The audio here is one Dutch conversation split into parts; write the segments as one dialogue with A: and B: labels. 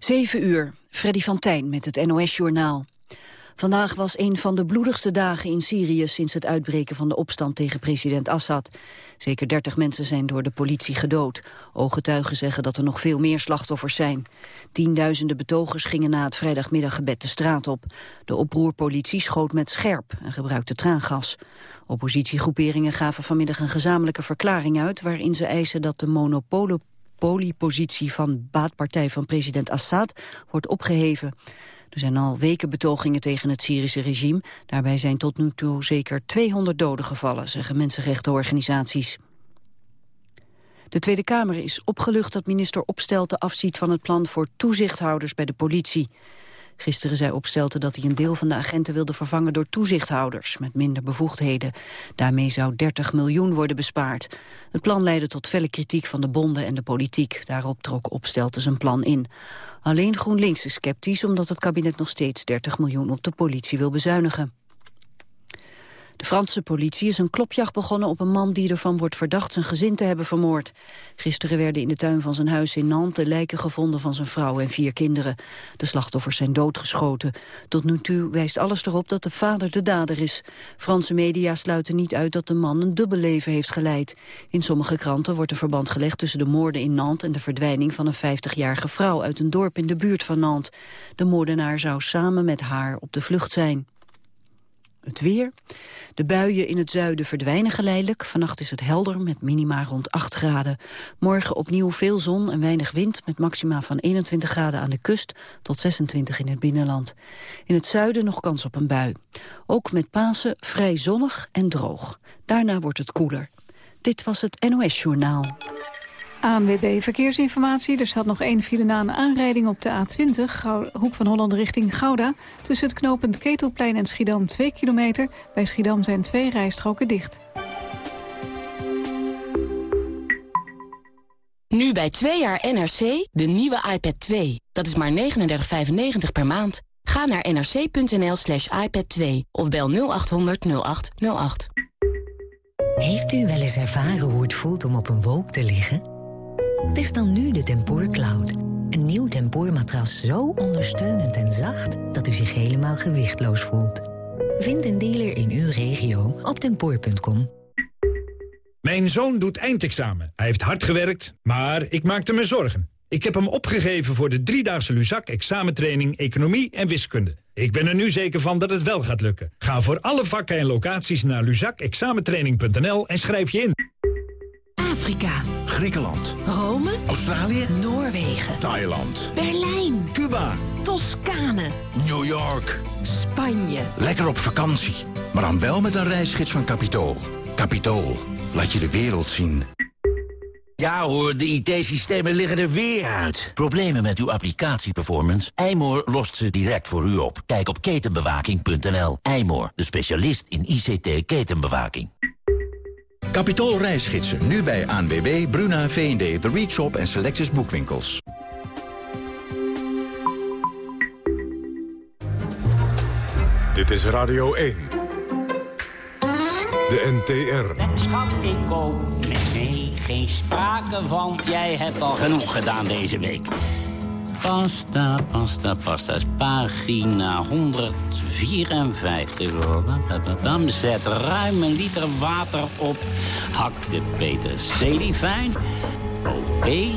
A: 7 uur, Freddy van Tijn met het NOS-journaal. Vandaag was een van de bloedigste dagen in Syrië sinds het uitbreken van de opstand tegen president Assad. Zeker 30 mensen zijn door de politie gedood. Ooggetuigen zeggen dat er nog veel meer slachtoffers zijn. Tienduizenden betogers gingen na het vrijdagmiddaggebed de straat op. De oproerpolitie schoot met scherp en gebruikte traangas. Oppositiegroeperingen gaven vanmiddag een gezamenlijke verklaring uit... waarin ze eisen dat de monopoliepositie van baatpartij van president Assad wordt opgeheven. Er zijn al weken betogingen tegen het Syrische regime. Daarbij zijn tot nu toe zeker 200 doden gevallen, zeggen mensenrechtenorganisaties. De Tweede Kamer is opgelucht dat minister Opstelten afziet van het plan voor toezichthouders bij de politie. Gisteren zei Opstelten dat hij een deel van de agenten wilde vervangen door toezichthouders met minder bevoegdheden. Daarmee zou 30 miljoen worden bespaard. Het plan leidde tot felle kritiek van de bonden en de politiek. Daarop trok Opstelten zijn plan in. Alleen GroenLinks is sceptisch omdat het kabinet nog steeds 30 miljoen op de politie wil bezuinigen. De Franse politie is een klopjacht begonnen op een man die ervan wordt verdacht zijn gezin te hebben vermoord. Gisteren werden in de tuin van zijn huis in Nantes de lijken gevonden van zijn vrouw en vier kinderen. De slachtoffers zijn doodgeschoten. Tot nu toe wijst alles erop dat de vader de dader is. Franse media sluiten niet uit dat de man een dubbel leven heeft geleid. In sommige kranten wordt een verband gelegd tussen de moorden in Nantes en de verdwijning van een 50-jarige vrouw uit een dorp in de buurt van Nantes. De moordenaar zou samen met haar op de vlucht zijn. Het weer. De buien in het zuiden verdwijnen geleidelijk. Vannacht is het helder met minima rond 8 graden. Morgen opnieuw veel zon en weinig wind... met maxima van 21 graden aan de kust tot 26 in het binnenland. In het zuiden nog kans op een bui. Ook met Pasen vrij zonnig en droog. Daarna wordt het koeler. Dit was het NOS Journaal.
B: ANWB Verkeersinformatie. Er staat nog één file na een aanrijding op de A20, Hoek van Holland richting Gouda. Tussen het knooppunt Ketelplein en Schiedam 2 kilometer. Bij Schiedam zijn twee rijstroken dicht.
C: Nu bij twee jaar NRC, de nieuwe iPad 2. Dat is maar 39,95 per maand. Ga naar nrc.nl slash iPad 2 of bel 0800 0808.
D: Heeft u wel eens ervaren hoe het voelt om op een wolk te liggen? Test dan nu de Tempoor Cloud. Een nieuw tempoormatras zo ondersteunend en zacht... dat u zich helemaal gewichtloos voelt. Vind een dealer in uw regio op tempoor.com.
E: Mijn zoon doet eindexamen. Hij heeft hard gewerkt, maar ik maakte me zorgen. Ik heb hem opgegeven voor de driedaagse Luzak examentraining Economie en Wiskunde. Ik ben er nu zeker van dat het wel gaat lukken. Ga voor alle vakken en locaties naar luzakexamentraining.nl en schrijf je in.
F: Afrika.
G: Griekenland.
F: Rome.
G: Australië.
F: Noorwegen.
G: Thailand.
F: Berlijn.
G: Cuba.
F: Toscane.
G: New York.
F: Spanje.
G: Lekker op vakantie. Maar dan wel met een reisgids van Capitool. Capitool. Laat je de wereld zien.
H: Ja hoor, de IT-systemen liggen er weer uit. Problemen met uw applicatieperformance? Eymoor lost ze direct voor u op. Kijk op ketenbewaking.nl. Eymoor, de specialist in ICT-ketenbewaking.
G: Capitool reisgidsen, nu bij ANWB, Bruna, V&D, The Reach Shop en Selectus Boekwinkels.
I: Dit is Radio 1. De NTR.
J: Schat, ik koop nee, geen sprake van. Jij hebt al genoeg gedaan deze week. Pasta, pasta, pasta. Pagina 154. Dan zet ruim een liter water op. Hak de peterselie fijn. Oké. Okay.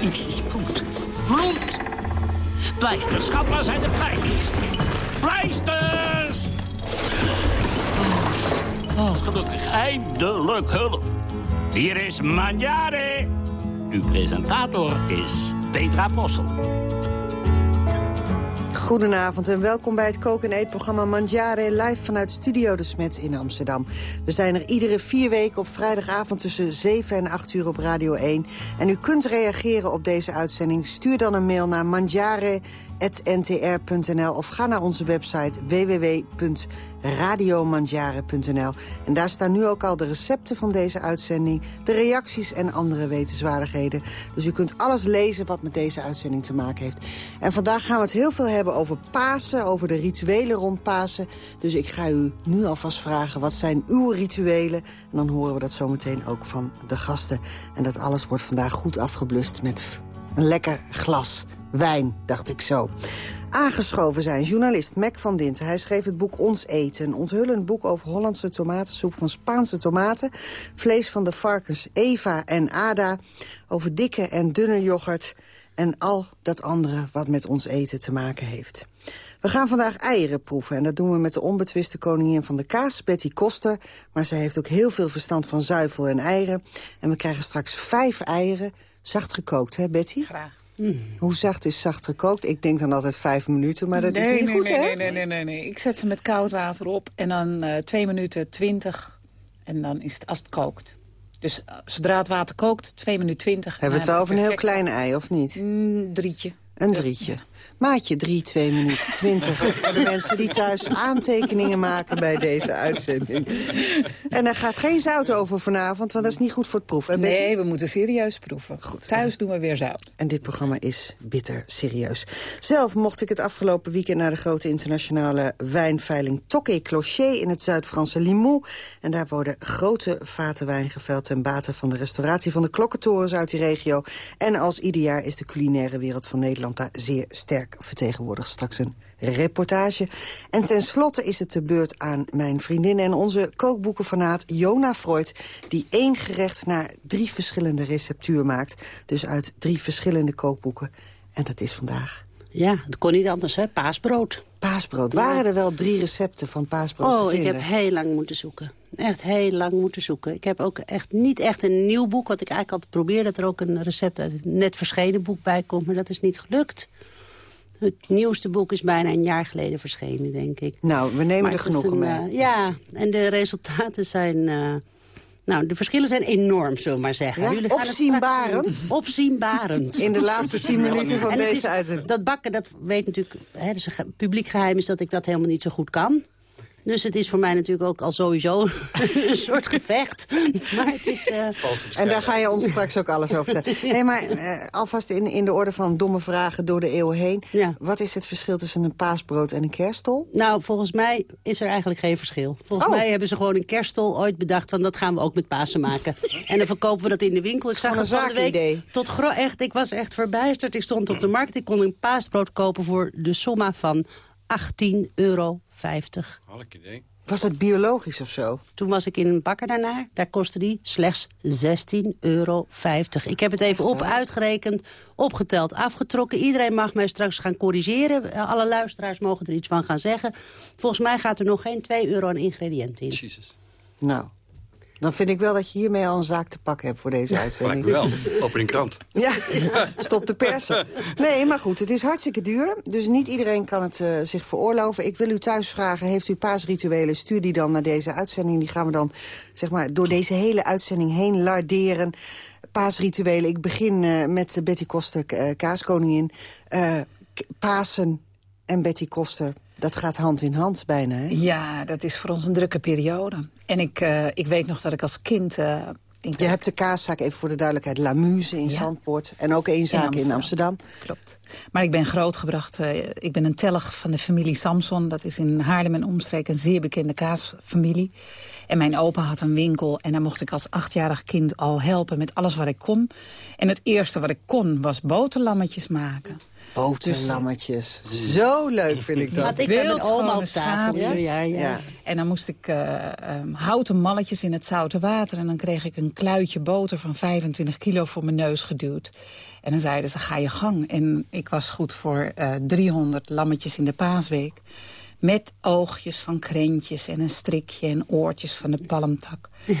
J: Iets is bloed. Bloed! Pleisters, schat, waar zijn de pleisters? Pleisters! Oh, gelukkig, eindelijk hulp. Hier is Manjare. Uw presentator is Petra Possel.
K: Goedenavond en welkom bij het koken- en eetprogramma Mangiare... live vanuit Studio De Smet in Amsterdam. We zijn er iedere vier weken op vrijdagavond tussen 7 en 8 uur op Radio 1. En u kunt reageren op deze uitzending. Stuur dan een mail naar mangiare.ntr.nl of ga naar onze website www.radiomangiare.nl. En daar staan nu ook al de recepten van deze uitzending... de reacties en andere wetenswaardigheden. Dus u kunt alles lezen wat met deze uitzending te maken heeft. En vandaag gaan we het heel veel hebben over Pasen, over de rituelen rond Pasen. Dus ik ga u nu alvast vragen, wat zijn uw rituelen? En dan horen we dat zometeen ook van de gasten. En dat alles wordt vandaag goed afgeblust met Een lekker glas wijn, dacht ik zo. Aangeschoven zijn journalist Mac van Dinten. Hij schreef het boek Ons Eten. Een onthullend boek over Hollandse tomatensoep van Spaanse tomaten. Vlees van de varkens Eva en Ada. Over dikke en dunne yoghurt. En al dat andere wat met ons eten te maken heeft. We gaan vandaag eieren proeven en dat doen we met de onbetwiste koningin van de kaas, Betty Koster. Maar zij heeft ook heel veel verstand van zuivel en eieren. En we krijgen straks vijf eieren, zacht gekookt, hè Betty?
L: Graag.
K: Hoe zacht is zacht gekookt? Ik denk dan altijd vijf minuten, maar dat
L: nee,
K: is niet
L: nee,
K: goed,
L: nee,
K: hè?
L: Nee, nee, nee, nee, nee. Ik zet ze met koud water op en dan uh, twee minuten twintig. En dan is het als het kookt. Dus uh, zodra het water kookt, twee minuten twintig.
K: Hebben we het wel over een heel klein ei, of niet?
L: Mm, drietje.
K: Een drietje. Maatje 3, 2 minuten 20. voor de mensen die thuis aantekeningen maken bij deze uitzending. En er gaat geen zout over vanavond, want dat is niet goed voor het proeven.
L: Nee, we moeten serieus proeven. Goed. Thuis doen we weer zout.
K: En dit programma is bitter serieus. Zelf mocht ik het afgelopen weekend naar de grote internationale wijnveiling Tokke Clocher in het Zuid-Franse Limoux. En daar worden grote vaten wijn geveld ten bate van de restauratie van de klokkentorens uit die regio. En als ieder jaar is de culinaire wereld van Nederland daar zeer sterk vertegenwoordigd. Straks een reportage. En tenslotte is het de beurt aan mijn vriendin en onze kookboekenfanaat Jona Freud... die één gerecht naar drie verschillende receptuur maakt. Dus uit drie verschillende kookboeken. En dat is vandaag...
M: Ja, dat kon niet anders, hè? Paasbrood.
K: Paasbrood. Waren er wel drie recepten van paasbrood
M: oh,
K: te vinden?
M: ik heb heel lang moeten zoeken. Echt heel lang moeten zoeken. Ik heb ook echt niet echt een nieuw boek, wat ik eigenlijk altijd probeer... dat er ook een recept uit het net verschenen boek bij komt, maar dat is niet gelukt. Het nieuwste boek is bijna een jaar geleden verschenen, denk ik.
K: Nou, we nemen
M: maar
K: er genoegen mee.
M: Uh, ja, en de resultaten zijn... Uh, nou, de verschillen zijn enorm, zullen we maar zeggen.
K: Ja?
M: Jullie gaan
K: opzienbarend?
M: Het opzienbarend.
K: In de laatste tien minuten van deze uitzending.
M: Dat bakken, dat weet natuurlijk... Hè, dus publiek geheim is dat ik dat helemaal niet zo goed kan. Dus het is voor mij natuurlijk ook al sowieso een soort gevecht. Maar het is... Uh...
K: En daar ga je ons straks ook alles over vertellen. Nee, maar uh, alvast in, in de orde van domme vragen door de eeuwen heen.
M: Ja.
K: Wat is het verschil tussen een paasbrood en een kerstol?
M: Nou, volgens mij is er eigenlijk geen verschil. Volgens
K: oh.
M: mij hebben ze gewoon een kerstol ooit bedacht... van dat gaan we ook met Pasen maken. en dan verkopen we dat in de winkel. Ik zag
K: een
M: van de week tot echt, Ik was echt verbijsterd. Ik stond op de markt. Ik kon een paasbrood kopen voor de somma van 18 euro 50.
N: Halk idee.
K: Was het biologisch of zo?
M: Toen was ik in een bakker daarna. Daar kostte die slechts 16,50 euro. Ik heb het even op uitgerekend, opgeteld, afgetrokken. Iedereen mag mij straks gaan corrigeren. Alle luisteraars mogen er iets van gaan zeggen. Volgens mij gaat er nog geen 2 euro aan ingrediënten in.
N: Jezus.
K: Nou, dan vind ik wel dat je hiermee al een zaak te pakken hebt voor deze uitzending.
N: wel, opening krant.
K: Ja, stop de persen. Nee, maar goed, het is hartstikke duur. Dus niet iedereen kan het uh, zich veroorloven. Ik wil u thuis vragen, heeft u paasrituelen? Stuur die dan naar deze uitzending. Die gaan we dan zeg maar, door deze hele uitzending heen larderen. Paasrituelen. Ik begin uh, met Betty Koster, uh, kaaskoningin. Pasen en Betty Koster dat gaat hand in hand bijna, hè?
L: Ja, dat is voor ons een drukke periode. En ik, uh, ik weet nog dat ik als kind... Uh,
K: ik je hebt de kaaszaak, even voor de duidelijkheid, Lamuse in ja. Zandpoort. En ook één zaak in Amsterdam. in Amsterdam.
L: Klopt. Maar ik ben grootgebracht. Uh, ik ben een tellig van de familie Samson. Dat is in Haarlem en omstreek een zeer bekende kaasfamilie. En mijn opa had een winkel. En daar mocht ik als achtjarig kind al helpen met alles wat ik kon. En het eerste wat ik kon was boterlammetjes maken.
K: Boterlammetjes. Dus, Zo leuk vind ik dat.
M: Had ik met mijn oma op tafel.
K: Ja?
L: Ja, ja. ja. En dan moest ik uh, um, houten malletjes in het zoute water. En dan kreeg ik een kluitje boter van 25 kilo voor mijn neus geduwd. En dan zeiden ze, ga je gang. En ik was goed voor uh, 300 lammetjes in de paasweek. Met oogjes van krentjes en een strikje en oortjes van de palmtak. Ja.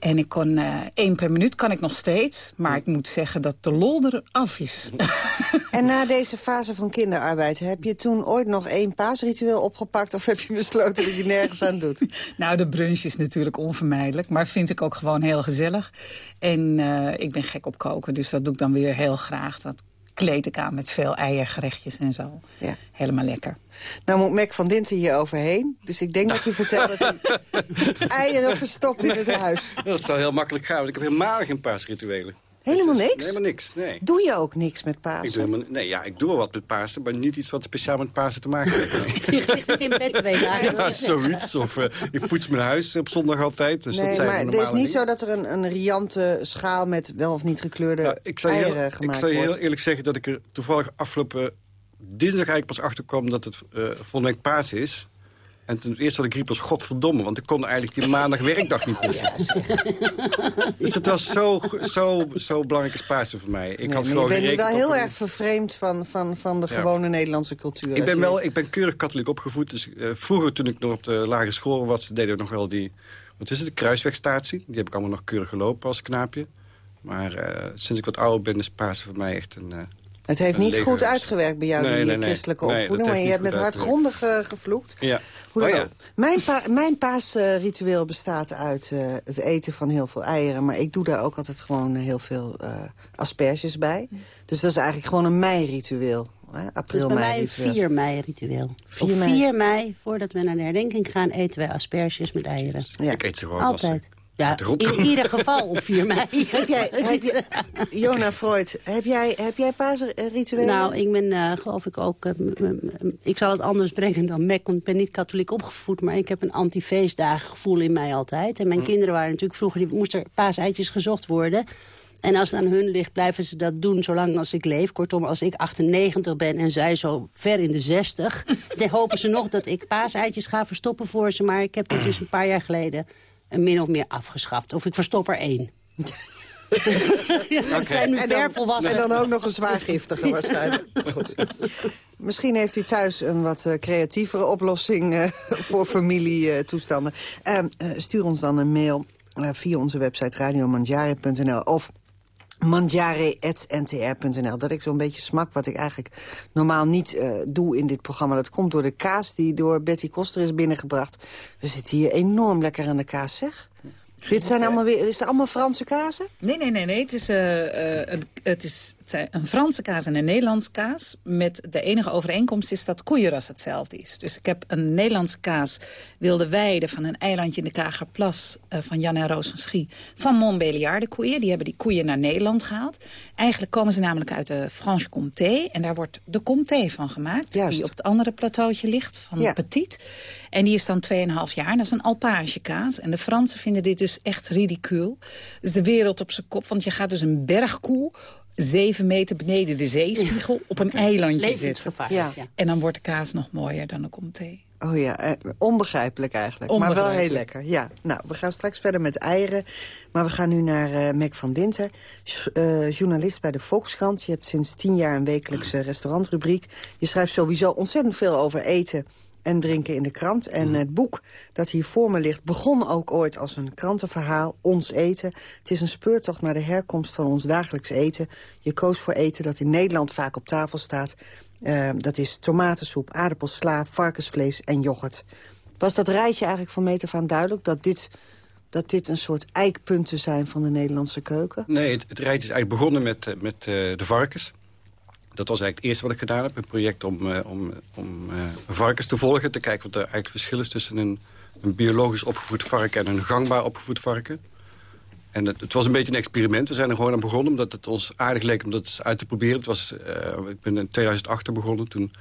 L: En ik kon uh, één per minuut kan ik nog steeds. Maar ik moet zeggen dat de lol er af is.
K: En na deze fase van kinderarbeid... heb je toen ooit nog één paasritueel opgepakt... of heb je besloten dat je nergens aan doet?
L: nou, de brunch is natuurlijk onvermijdelijk. Maar vind ik ook gewoon heel gezellig. En uh, ik ben gek op koken, dus dat doe ik dan weer heel graag. Dat kleed ik aan met veel eiergerechtjes en zo.
K: Ja.
L: Helemaal lekker.
K: Nou moet Mac van Dinten hier overheen. Dus ik denk dat hij vertelt dat hij eieren verstopt in het huis.
N: Dat zou heel makkelijk gaan, want ik heb helemaal geen paasrituelen.
K: Helemaal
N: is
K: niks?
N: Helemaal niks, nee.
K: Doe je ook niks met
N: Ik
K: Pasen?
N: doe helemaal, nee, ja, ik doe wel wat met Pasen, maar niet iets wat speciaal met Pasen te maken heeft.
M: Die ligt niet in bed twee dagen.
N: Ja, zoiets. Of eh, ik poets mijn huis op zondag altijd. Dus dat
K: nee,
N: zijn
K: maar het is niet
N: dingen.
K: zo dat er een, een riante schaal met wel of niet gekleurde
N: Nou, ik je
K: eieren
N: heel, ik
K: gemaakt
N: zou je heel
K: wordt.
N: eerlijk zeggen dat ik er toevallig afgelopen dinsdag eigenlijk pas achter kwam dat het eh volgende week paas is. En toen eerst wat ik riep was godverdomme, want ik kon eigenlijk die maandag werkdag niet missen. dus het was zo, zo, zo belangrijk als Pasen voor mij. Ik
K: Nee,
N: had gewoon
K: bent
N: gerekend
K: wel heel erg vervreemd van, van, van de
N: Ja.
K: gewone Nederlandse cultuur.
N: Ik ben, wel, ik ben keurig katholiek opgevoed. Dus eh, vroeger toen ik nog op de lagere school was, deden we nog wel die... Wat is het? De kruiswegstatie. Die heb ik allemaal nog keurig gelopen als knaapje. Maar eh, sinds ik wat ouder ben is Pasen voor mij echt een... eh,
K: Het heeft niet goed uitgewerkt bij jou,
N: Nee,
K: die
N: nee,
K: eh,
N: nee.
K: christelijke
N: Nee,
K: opvoeding. maar je hebt met hardgrondig eh, gevloekt.
N: Ja.
K: Hoe dan
N: Oh, ja.
K: ook. Mijn, pa mijn paasritueel bestaat uit eh, het eten van heel veel eieren. Maar ik doe daar ook altijd gewoon heel veel eh, asperges bij. Dus dat is eigenlijk gewoon een mei-ritueel. April,
M: bij mij
K: mei
M: een
K: ritueel.
M: 4 mei ritueel.
K: 4
M: Op
K: mei.
M: 4 mei, voordat we naar de herdenking gaan, eten wij asperges met eieren.
N: Ik eet ze gewoon
M: Altijd. Ja, in ieder geval op 4 mei.
K: Heb jij, heb je, Jona Freud, heb jij, heb jij paasrituelen?
M: Nou, ik ben eh, geloof ik ook... eh, ik zal het anders brengen dan Mac, want ik ben niet katholiek opgevoed... maar ik heb een anti-feestdagen gevoel in mij altijd. En mijn kinderen waren natuurlijk vroeger... die moesten er paaseitjes gezocht worden... En als het aan hun ligt, blijven ze dat doen zolang als ik leef. Kortom, als ik 98 ben en zij zo ver in de 60... dan hopen ze nog dat ik paaseitjes ga verstoppen voor ze. Maar ik heb dit dus een paar jaar geleden min of meer afgeschaft. Of ik verstop er één. ja, zijn
K: En
M: ver
K: dan,
M: volwassen.
K: en dan ook nog een zwaar giftige waarschijnlijk. Goed. Misschien heeft u thuis een wat eh, creatievere oplossing eh, voor familietoestanden. Ehm, eh, stuur ons dan een mail eh, via onze website radiomanjare.nl of manjare.ntr.nl. Dat ik zo'n beetje smak wat ik eigenlijk normaal niet eh, doe in dit programma. Dat komt door de kaas die door Betty Koster is binnengebracht. We zitten hier enorm lekker aan de kaas, zeg. Dit zijn allemaal weer, is het allemaal Franse kazen?
L: Nee, nee, nee. nee. Het, is, eh, eh, een, het, is, het zijn een Franse kaas en een Nederlandse kaas. Met de enige overeenkomst is dat koeienras hetzelfde is. Dus ik heb een Nederlandse kaas wilde weide van een eilandje in de Kagerplas... eh, van Jan en Roos van Schie, van Montbéliard, de koeien. Die hebben die koeien naar Nederland gehaald. Eigenlijk komen ze namelijk uit de Franche-Comté. En daar wordt de Comté van gemaakt.
K: Juist.
L: Die op het andere plateautje ligt, van
K: Ja.
L: Petit. En die is dan 2,5 jaar. Dat is een alpagekaas. En de Fransen vinden dit dus echt ridicuul. Dus de wereld op zijn kop. Want je gaat dus een bergkoe zeven meter beneden de zeespiegel op een eilandje zitten.
M: Ja.
L: En dan wordt de kaas nog mooier dan de comté.
K: Oh ja, eh, onbegrijpelijk eigenlijk. Maar wel heel
L: Onbegrijpelijk.
K: lekker. Ja, nou, we gaan straks verder met eieren. Maar we gaan nu naar eh Mac van Dinter. Eh, journalist bij de Volkskrant. Je hebt sinds tien jaar een wekelijkse restaurantrubriek. Je schrijft sowieso ontzettend veel over eten en drinken in de krant. En het boek dat hier voor me ligt begon ook ooit als een krantenverhaal. Ons eten. Het is een speurtocht naar de herkomst van ons dagelijks eten. Je koos voor eten dat in Nederland vaak op tafel staat. Eh, dat is tomatensoep, aardappelsla, varkensvlees en yoghurt. Was dat rijtje eigenlijk van meet af aan duidelijk... dat dit, dat dit een soort eikpunten zijn van de Nederlandse keuken?
N: Nee, het, het rijtje is eigenlijk begonnen met, eh, met eh, de varkens. Dat was eigenlijk het eerste wat ik gedaan heb. Een project om, eh, om, om eh, varkens te volgen. Te kijken wat er eigenlijk verschil is tussen een, een biologisch opgevoed varken... en een gangbaar opgevoed varken. En het, het was een beetje een experiment. We zijn er gewoon aan begonnen omdat het ons aardig leek om dat uit te proberen. Het was, eh, ik ben in 2008 er begonnen. Toen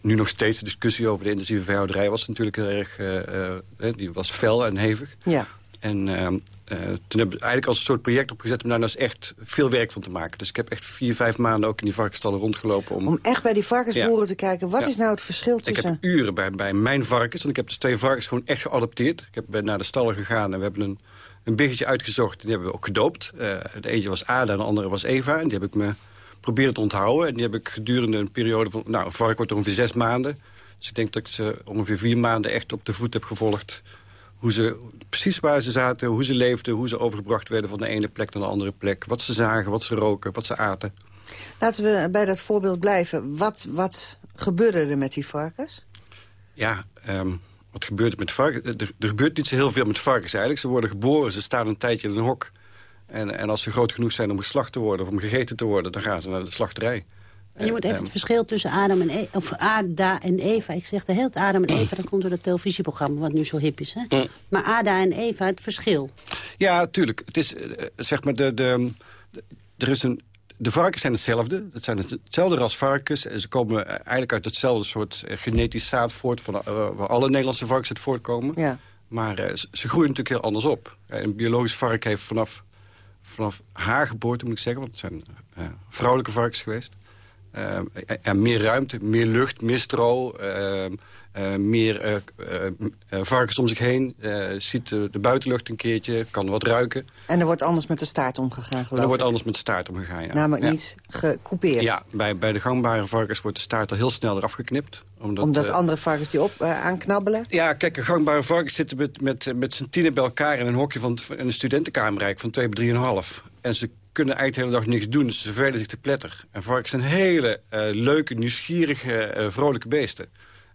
N: nu nog steeds de discussie over de intensieve veehouderij was natuurlijk heel erg... die was fel en hevig.
K: Ja.
N: En ehm, eh, toen hebben we eigenlijk als een soort project opgezet... om daar nou eens echt veel werk van te maken. Dus ik heb echt vier, vijf maanden ook in die varkensstallen rondgelopen... om,
K: Om echt bij die varkensboeren
N: Ja.
K: te kijken... wat
N: Ja.
K: is nou het verschil
N: ik
K: tussen...
N: heb uren bij, bij mijn varkens, want ik heb dus twee varkens gewoon echt geadopteerd. Ik heb ben naar de stallen gegaan en we hebben een, een biggetje uitgezocht. Die hebben we ook gedoopt. Eh, de eentje was Ada en de andere was Eva. En die heb ik me proberen te onthouden. En die heb ik gedurende een periode van... Nou, een vark wordt ongeveer zes maanden. Dus ik denk dat ik ze ongeveer vier maanden echt op de voet heb gevolgd. Hoe ze, precies waar ze zaten, hoe ze leefden... hoe ze overgebracht werden van de ene plek naar de andere plek. Wat ze zagen, wat ze roken, wat ze aten.
K: Laten we bij dat voorbeeld blijven. Wat, wat gebeurde er met die varkens?
N: Ja, ehm, wat gebeurt er met varkens? Er, er gebeurt niet zo heel veel met varkens eigenlijk. Ze worden geboren, ze staan een tijdje in een hok. En, en als ze groot genoeg zijn om geslacht te worden... of om gegeten te worden, dan gaan ze naar de slachterij.
M: En je moet even
N: Ehm,
M: het verschil tussen Adam en, e of Ada en Eva. Ik zeg de hele tijd Adam en Eva, dat komt door dat televisieprogramma... wat nu zo hip is, hè?
N: Mm.
M: Maar Ada en Eva, het verschil.
N: Ja, tuurlijk. Het is eh, zeg maar de, de, er is een, de varkens zijn hetzelfde. Het zijn hetzelfde ras varkens. En ze komen eigenlijk uit hetzelfde soort eh, genetisch zaad voort... Van, uh, waar alle Nederlandse varkens uit voortkomen.
K: Ja.
N: Maar uh, ze, ze, groeien natuurlijk heel anders op. Een biologisch vark heeft vanaf, vanaf haar geboorte, moet ik zeggen... want het zijn vrouwelijke varkens geweest... en meer ruimte, meer lucht, meer stro... Ehm, meer varkens om zich heen. ziet de, buitenlucht een keertje, kan wat ruiken.
K: En er wordt anders met de staart omgegaan, geloof
N: ik? Er wordt anders met de staart omgegaan, ja.
K: Namelijk niet gecoupeerd?
N: Ja, bij, bij de gangbare varkens wordt de staart al heel snel eraf geknipt.
K: Omdat, omdat andere varkens die op aanknabbelen?
N: Ja, kijk, een gangbare varkens zitten met, met, met z'n tienen bij elkaar... in een hokje van in een studentenkamerrijk van 2 bij 3,5. En ze kunnen eigenlijk de hele dag niks doen, dus ze vervelen zich te pletter. En varkens zijn hele leuke, nieuwsgierige, vrolijke beesten.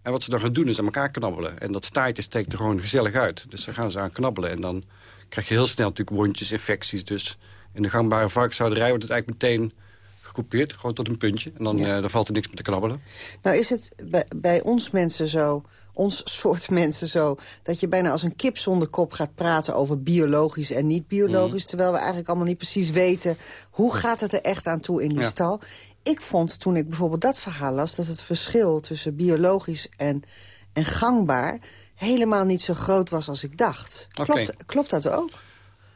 N: En wat ze dan gaan doen is aan elkaar knabbelen. En dat staartje steekt er gewoon gezellig uit. Dus dan gaan ze aan knabbelen. En dan krijg je heel snel natuurlijk wondjes, infecties. Dus in de gangbare varkenshouderij wordt het eigenlijk meteen gekoupeerd. Gewoon tot een puntje. En dan, ja. dan valt er niks meer te knabbelen.
K: Nou is het bij, bij ons mensen zo ons soort mensen zo... dat je bijna als een kip zonder kop gaat praten over biologisch en niet biologisch... terwijl we eigenlijk allemaal niet precies weten... hoe gaat het er echt aan toe in die stal? Ik vond toen ik bijvoorbeeld dat verhaal las... dat het verschil tussen biologisch en, en gangbaar... helemaal niet zo groot was als ik dacht. Klopt, klopt dat ook?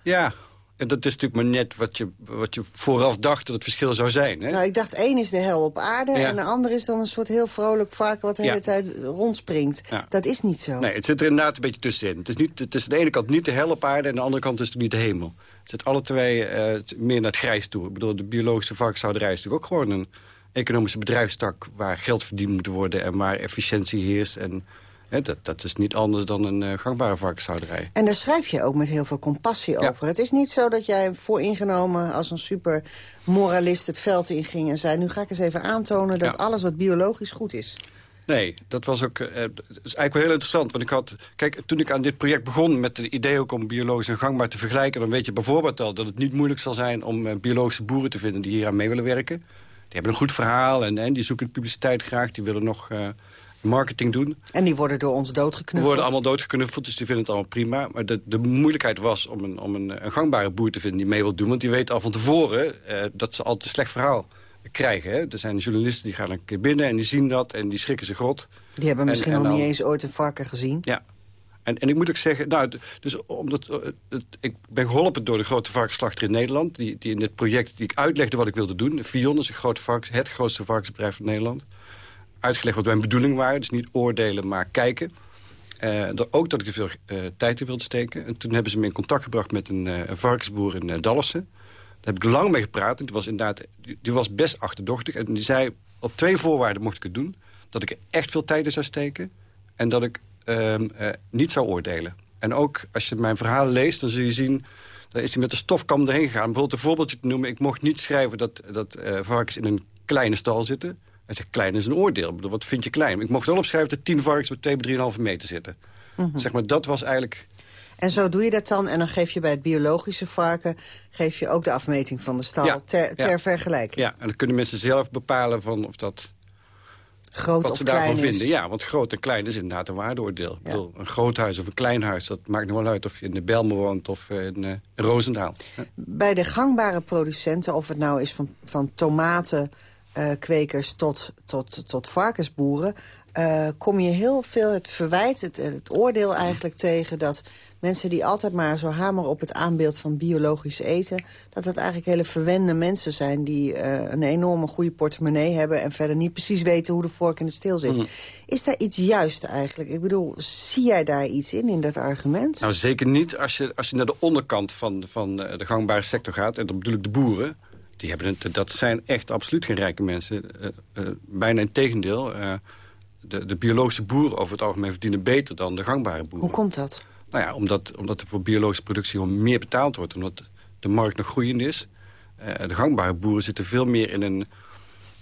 N: Ja, en dat is natuurlijk maar net wat je, wat je vooraf dacht dat het verschil zou zijn. Hè?
K: Nou, ik dacht één is de hel op aarde... en de ander is dan een soort heel vrolijk varken wat de hele tijd rondspringt. Dat is niet zo.
N: Nee, het zit er inderdaad een beetje tussenin. Het is, niet, het is aan de ene kant niet de hel op aarde... en aan de andere kant is het niet de hemel. Het zit alle twee uh, meer naar het grijs toe. Ik bedoel, de biologische varkenshouderij is natuurlijk ook gewoon een economische bedrijfstak... waar geld verdiend moet worden en waar efficiëntie heerst... En, dat, dat, is niet anders dan een uh, gangbare varkenshouderij.
K: En daar schrijf je ook met heel veel compassie over. Het is niet zo dat jij vooringenomen als een super moralist het veld inging... en zei, nu ga ik eens even aantonen dat alles wat biologisch goed is.
N: Nee, dat was ook uh, dat is eigenlijk wel heel interessant. Want ik had, kijk, toen ik aan dit project begon met het idee ook om biologisch en gangbaar te vergelijken... dan weet je bijvoorbeeld al dat het niet moeilijk zal zijn om uh, biologische boeren te vinden die hier aan mee willen werken. Die hebben een goed verhaal en, en die zoeken de publiciteit graag. Die willen nog marketing doen.
K: En die worden door ons doodgeknuffeld? Die
N: worden allemaal doodgeknuffeld, dus die vinden het allemaal prima. Maar de, de moeilijkheid was om, een, om een, een gangbare boer te vinden die mee wil doen. Want die weet al van tevoren dat ze altijd een slecht verhaal krijgen. Hè. Er zijn journalisten die gaan een keer binnen en die zien dat en die schrikken zich rot.
K: Die hebben misschien nog niet eens ooit een varken gezien.
N: Ja. En, en ik moet ook zeggen, nou, dus omdat, eh, het, ik ben geholpen door de grote varkensslachter in Nederland... Die, die in dit project die ik uitlegde wat ik wilde doen. Fion is een grote varkens, het grootste varkensbedrijf van Nederland. Uitgelegd wat mijn bedoeling waren, dus niet oordelen, maar kijken. Uh, ook dat ik er veel uh, tijd in wilde steken. En toen hebben ze me in contact gebracht met een, een varkensboer in uh. Daar heb ik lang mee gepraat. En die was inderdaad, die, was best achterdochtig. En die zei, op twee voorwaarden mocht ik het doen. Dat ik er echt veel tijd in zou steken. En dat ik uh, niet zou oordelen. En ook als je mijn verhaal leest, dan zul je zien... dan is hij met de stofkam erheen gegaan. Bijvoorbeeld een voorbeeldje te noemen. Ik mocht niet schrijven dat, dat varkens in een kleine stal zitten. Hij zegt, klein is een oordeel. Bedoel, wat vind je klein? Ik mocht wel opschrijven dat tien varkens met 2,5 meter zitten. Mhm. Zeg maar, dat was eigenlijk
K: en zo doe je dat dan. En dan geef je bij het biologische varken... geef je ook de afmeting van de stal ter, ter vergelijking.
N: Ja, en dan kunnen mensen zelf bepalen van of dat...
K: Groot
N: wat
K: of
N: ze
K: klein
N: daarvan
K: is.
N: vinden. Ja, want groot en klein is inderdaad een waardeoordeel. Ik bedoel, een groot huis of een klein huis, dat maakt nog wel uit... of je in de Belmen woont of in, uh, in Roosendaal.
K: Bij de gangbare producenten, of het nou is van, van tomatenkwekers tot, tot, tot varkensboeren... Uh, kom je heel veel het verwijt, het, het, oordeel eigenlijk tegen... dat mensen die altijd maar zo hameren op het aanbeeld van biologisch eten... dat dat eigenlijk hele verwende mensen zijn... die uh, een enorme goede portemonnee hebben... en verder niet precies weten hoe de vork in de steel zit. Mm. Is daar iets juist eigenlijk? Ik bedoel, zie jij daar iets in, in dat argument?
N: Nou, zeker niet als je, als je naar de onderkant van, van de gangbare sector gaat... en dan bedoel ik de boeren... Die hebben het, dat zijn echt absoluut geen rijke mensen. Uh, bijna in tegendeel de, de biologische boeren over het algemeen verdienen beter dan de gangbare boeren.
K: Hoe komt dat?
N: Nou ja, omdat, omdat er voor biologische productie gewoon meer betaald wordt. Omdat de markt nog groeiend is. De gangbare boeren zitten veel meer in een,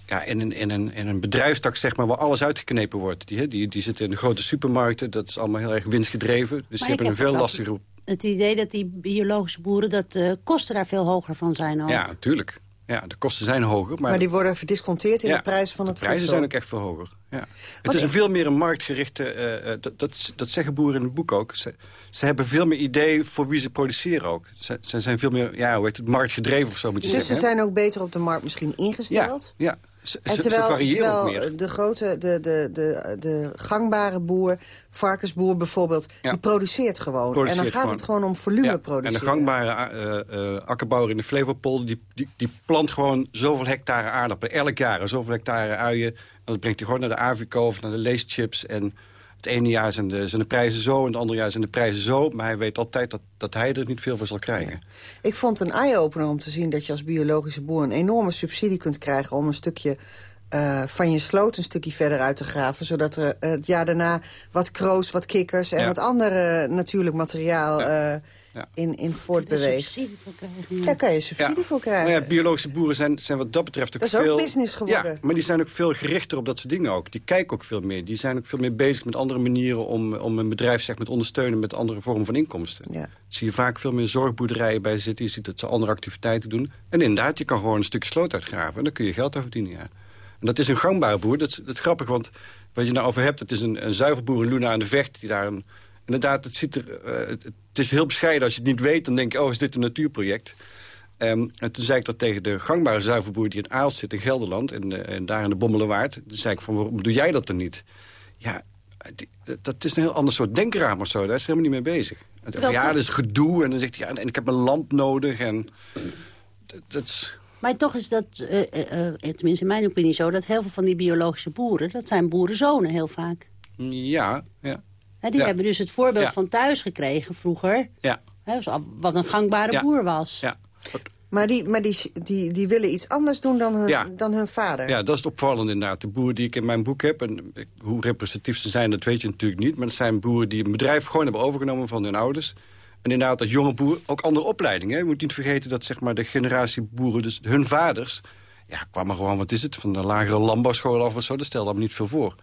N: ja, in een, in een, in een bedrijfstak zeg maar, waar alles uitgeknepen wordt. Die, die, die zitten in de grote supermarkten. Dat is allemaal heel erg winstgedreven. Dus die hebben een veel lastiger...
M: Het idee dat die biologische boeren, dat de kosten daar veel hoger van zijn ook.
N: Ja, natuurlijk. Ja, de kosten zijn hoger. Maar,
K: Maar die worden verdisconteerd in
N: Ja,
K: de prijs van het
N: de prijzen
K: voedsel.
N: zijn ook echt veel hoger. Ja. Het is een veel meer een marktgerichte... eh, eh, dat, dat, dat zeggen boeren in het boek ook. Ze, ze hebben veel meer idee voor wie ze produceren ook. Ze, ze zijn veel meer, ja, hoe heet het, marktgedreven of zo moet je
K: Dus ze
N: zeggen.
K: zijn ook beter op de markt misschien ingesteld?
N: Ja, ja.
K: En terwijl, terwijl de grote, de, de, de, de gangbare boer, varkensboer bijvoorbeeld,
N: Ja.
K: die produceert gewoon. en dan gaat
N: gewoon.
K: het gewoon om volume
N: Ja,
K: produceren.
N: En de gangbare eh, akkerbouwer in de Flevopolder... Die, die, die plant gewoon zoveel hectare aardappelen elk jaar. En zoveel hectare uien. En dat brengt hij gewoon naar de Avico of naar de leeschips. En het ene jaar zijn de, zijn de prijzen zo... en het andere jaar zijn de prijzen zo. Maar hij weet altijd dat, dat hij er niet veel voor zal krijgen.
K: Ik vond het een eye-opener om te zien dat je als biologische boer... een enorme subsidie kunt krijgen om een stukje eh, van je sloot een stukje verder uit te graven. Zodat er eh, het jaar daarna wat kroos, wat kikkers en
N: Ja.
K: wat andere natuurlijk materiaal eh,
N: Ja.
K: in, in voortbeweegt. Daar kan je subsidie voor krijgen.
N: Nou ja, biologische boeren zijn, zijn wat dat betreft ook
K: Dat is ook
N: veel...
K: business geworden.
N: Ja, maar die zijn ook veel gerichter op dat soort dingen ook. Die kijken ook veel meer. Die zijn ook veel meer bezig met andere manieren... om, om een bedrijf zeg, maar, te ondersteunen met andere vormen van inkomsten.
K: Ja.
N: zie je vaak veel meer zorgboerderijen bij zitten. Je ziet dat ze andere activiteiten doen. En inderdaad, je kan gewoon een stukje sloot uitgraven. En dan kun je geld aan verdienen, ja. En dat is een gangbare boer. Dat is, dat is grappig, want wat je nou over hebt... dat is een, een zuivelboer in Luna aan de Vecht... die daar een, inderdaad, het, ziet er, eh, het, het is heel bescheiden. Als je het niet weet, dan denk je... oh, is dit een natuurproject? Ehm, en toen zei ik dat tegen de gangbare zuivelboer... die in Aalst zit in Gelderland... en, eh, en daar in de Bommelenwaard. Toen zei ik van, waarom doe jij dat dan niet? Ja, die- dat is een heel ander soort denkraam of zo. Daar is hij helemaal niet mee bezig. Het- ja, dat is gedoe. En dan zegt hij, ja, en ik heb een lamp nodig. En dat, dat is...
M: Maar toch is dat, eh, eh, tenminste in mijn opinie zo... dat heel veel van die biologische boeren, dat zijn boerenzonen heel vaak.
N: Ja, ja,
M: Die
N: Ja.
M: hebben dus het voorbeeld
N: Ja.
M: van thuis gekregen vroeger...
N: ja.
M: Hè, zo- wat een gangbare
N: Ja.
M: boer was.
N: Ja.
K: Maar, die, maar die, die, die willen iets anders doen dan hun,
N: Ja.
K: dan hun vader.
N: Ja, dat is het opvallende inderdaad. De boeren die ik in mijn boek heb... en hoe representatief ze zijn, dat weet je natuurlijk niet... maar het zijn boeren die een bedrijf gewoon hebben overgenomen van hun ouders. En inderdaad, als jonge boer ook andere opleidingen. hè. Je moet niet vergeten dat zeg maar, de generatie boeren, dus hun vaders... ja, kwamen gewoon, wat is het, van de lagere landbouwschool af of zo. Dat stelde allemaal niet veel voor.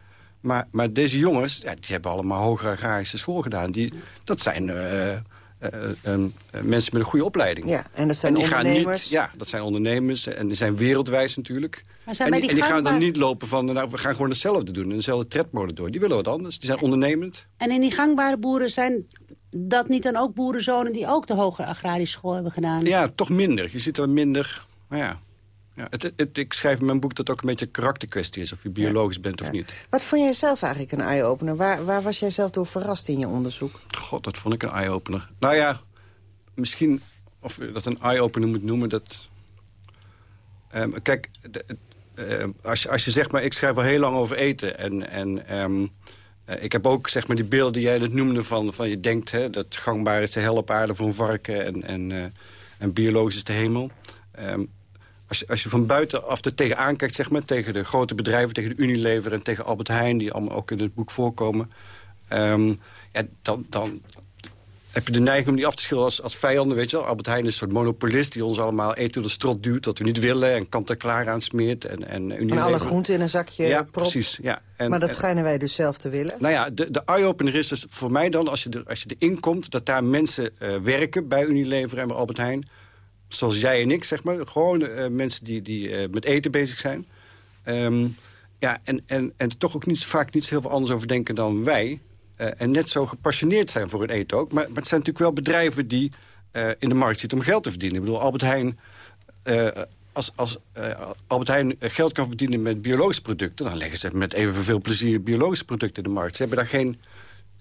N: Maar, maar deze jongens, ja, die hebben allemaal hogere agrarische school gedaan. Die, dat zijn eh, eh, eh, mensen met een goede opleiding.
K: Ja, en dat zijn
N: die gaan
K: ondernemers.
N: Niet, ja, dat zijn ondernemers en die zijn wereldwijs natuurlijk.
M: Maar zijn
N: en die,
M: die
N: en die gaan dan niet lopen van, nou, we gaan gewoon hetzelfde doen. En dezelfde tredmode door. Die willen wat anders. Die zijn ondernemend.
M: En in die gangbare boeren zijn dat niet dan ook boerenzonen... die ook de hoge agrarische school hebben gedaan?
N: Ja, toch minder. Je ziet er minder... Nou ja. Ja, het, het- ik schrijf in mijn boek dat het ook een beetje een karakterkwestie is. Of je biologisch bent of niet.
K: Wat vond jij zelf eigenlijk een eye-opener? Waar, waar was jij zelf door verrast in je onderzoek?
N: God, dat vond ik een eye-opener. Nou ja, misschien of je dat een eye-opener moet noemen. Dat, Ehm, kijk, de- ehm, als, je, als je zegt maar, ik schrijf al heel lang over eten. En, en ehm, eh, ik heb ook zeg maar, die beelden die jij net noemde van, van je denkt... Hè, dat gangbaar is de hel op aarde voor een varken en, en, eh, en biologisch is de hemel. Als je, als je van buitenaf er tegenaan kijkt, zeg maar, tegen de grote bedrijven... tegen de Unilever en tegen Albert Heijn, die allemaal ook in het boek voorkomen... ehm, ja, dan, dan heb je de neiging om die af te schilderen als, als vijanden, weet je wel. Albert Heijn is een soort monopolist die ons allemaal eten door de strot duwt... dat we niet willen en kant-en-klaar aansmeert. En, en, Unilever.
K: alle groenten in een zakje
N: Ja,
K: prop.
N: precies. Ja. En,
K: maar dat
N: en-
K: schijnen wij dus zelf te willen.
N: nou ja, de, de eye-opener is dus voor mij dan, als je, er, als je erin komt... dat daar mensen eh, werken bij Unilever en bij Albert Heijn... zoals jij en ik, zeg maar. Gewoon eh, mensen die, die eh, met eten bezig zijn. Ehm, ja, en, en, en toch ook niet, vaak niet heel veel anders over denken dan wij. Eh, en net zo gepassioneerd zijn voor het eten ook. Maar, het zijn natuurlijk wel bedrijven die in de markt zitten om geld te verdienen. Ik bedoel, Albert Heijn... als, als Albert Heijn geld kan verdienen met biologische producten... dan leggen ze met evenveel plezier biologische producten in de markt. Ze hebben daar geen...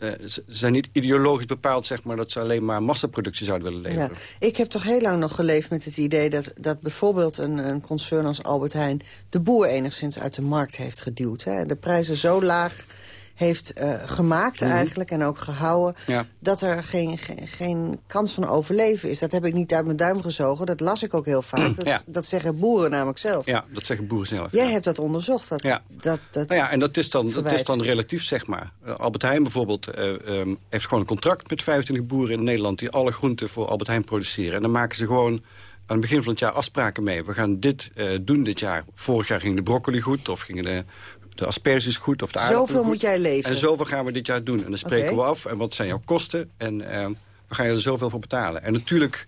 N: eh, ze zijn niet ideologisch bepaald zeg maar, dat ze alleen maar massaproductie zouden willen leveren.
K: Ja. Ik heb toch heel lang nog geleefd met het idee... dat, dat bijvoorbeeld een, een concern als Albert Heijn... de boer enigszins uit de markt heeft geduwd. Hè. De prijzen zo laag heeft eh, gemaakt
N: Mhm.
K: eigenlijk en ook gehouden...
N: Ja.
K: dat er geen, geen, geen kans van overleven is. Dat heb ik niet uit mijn duim gezogen. Dat las ik ook heel vaak. Dat,
N: Ja.
K: dat zeggen boeren namelijk zelf.
N: Ja, dat zeggen boeren zelf.
K: Jij hebt dat onderzocht. Dat,
N: Ja.
K: dat, dat
N: Nou ja, en dat is dan, dat is dan relatief, zeg maar. Eh, Albert Heijn bijvoorbeeld eh, ehm, heeft gewoon een contract met 25 boeren in Nederland... die alle groenten voor Albert Heijn produceren. En dan maken ze gewoon aan het begin van het jaar afspraken mee. We gaan dit doen dit jaar. Vorig jaar ging de broccoli goed, of gingen de, de asperges goed, of de aardappelen
K: Zoveel moet jij leveren.
N: En zoveel gaan we dit jaar doen. En dan spreken we af, en wat zijn jouw kosten? En ehm, we gaan je er zoveel voor betalen. En natuurlijk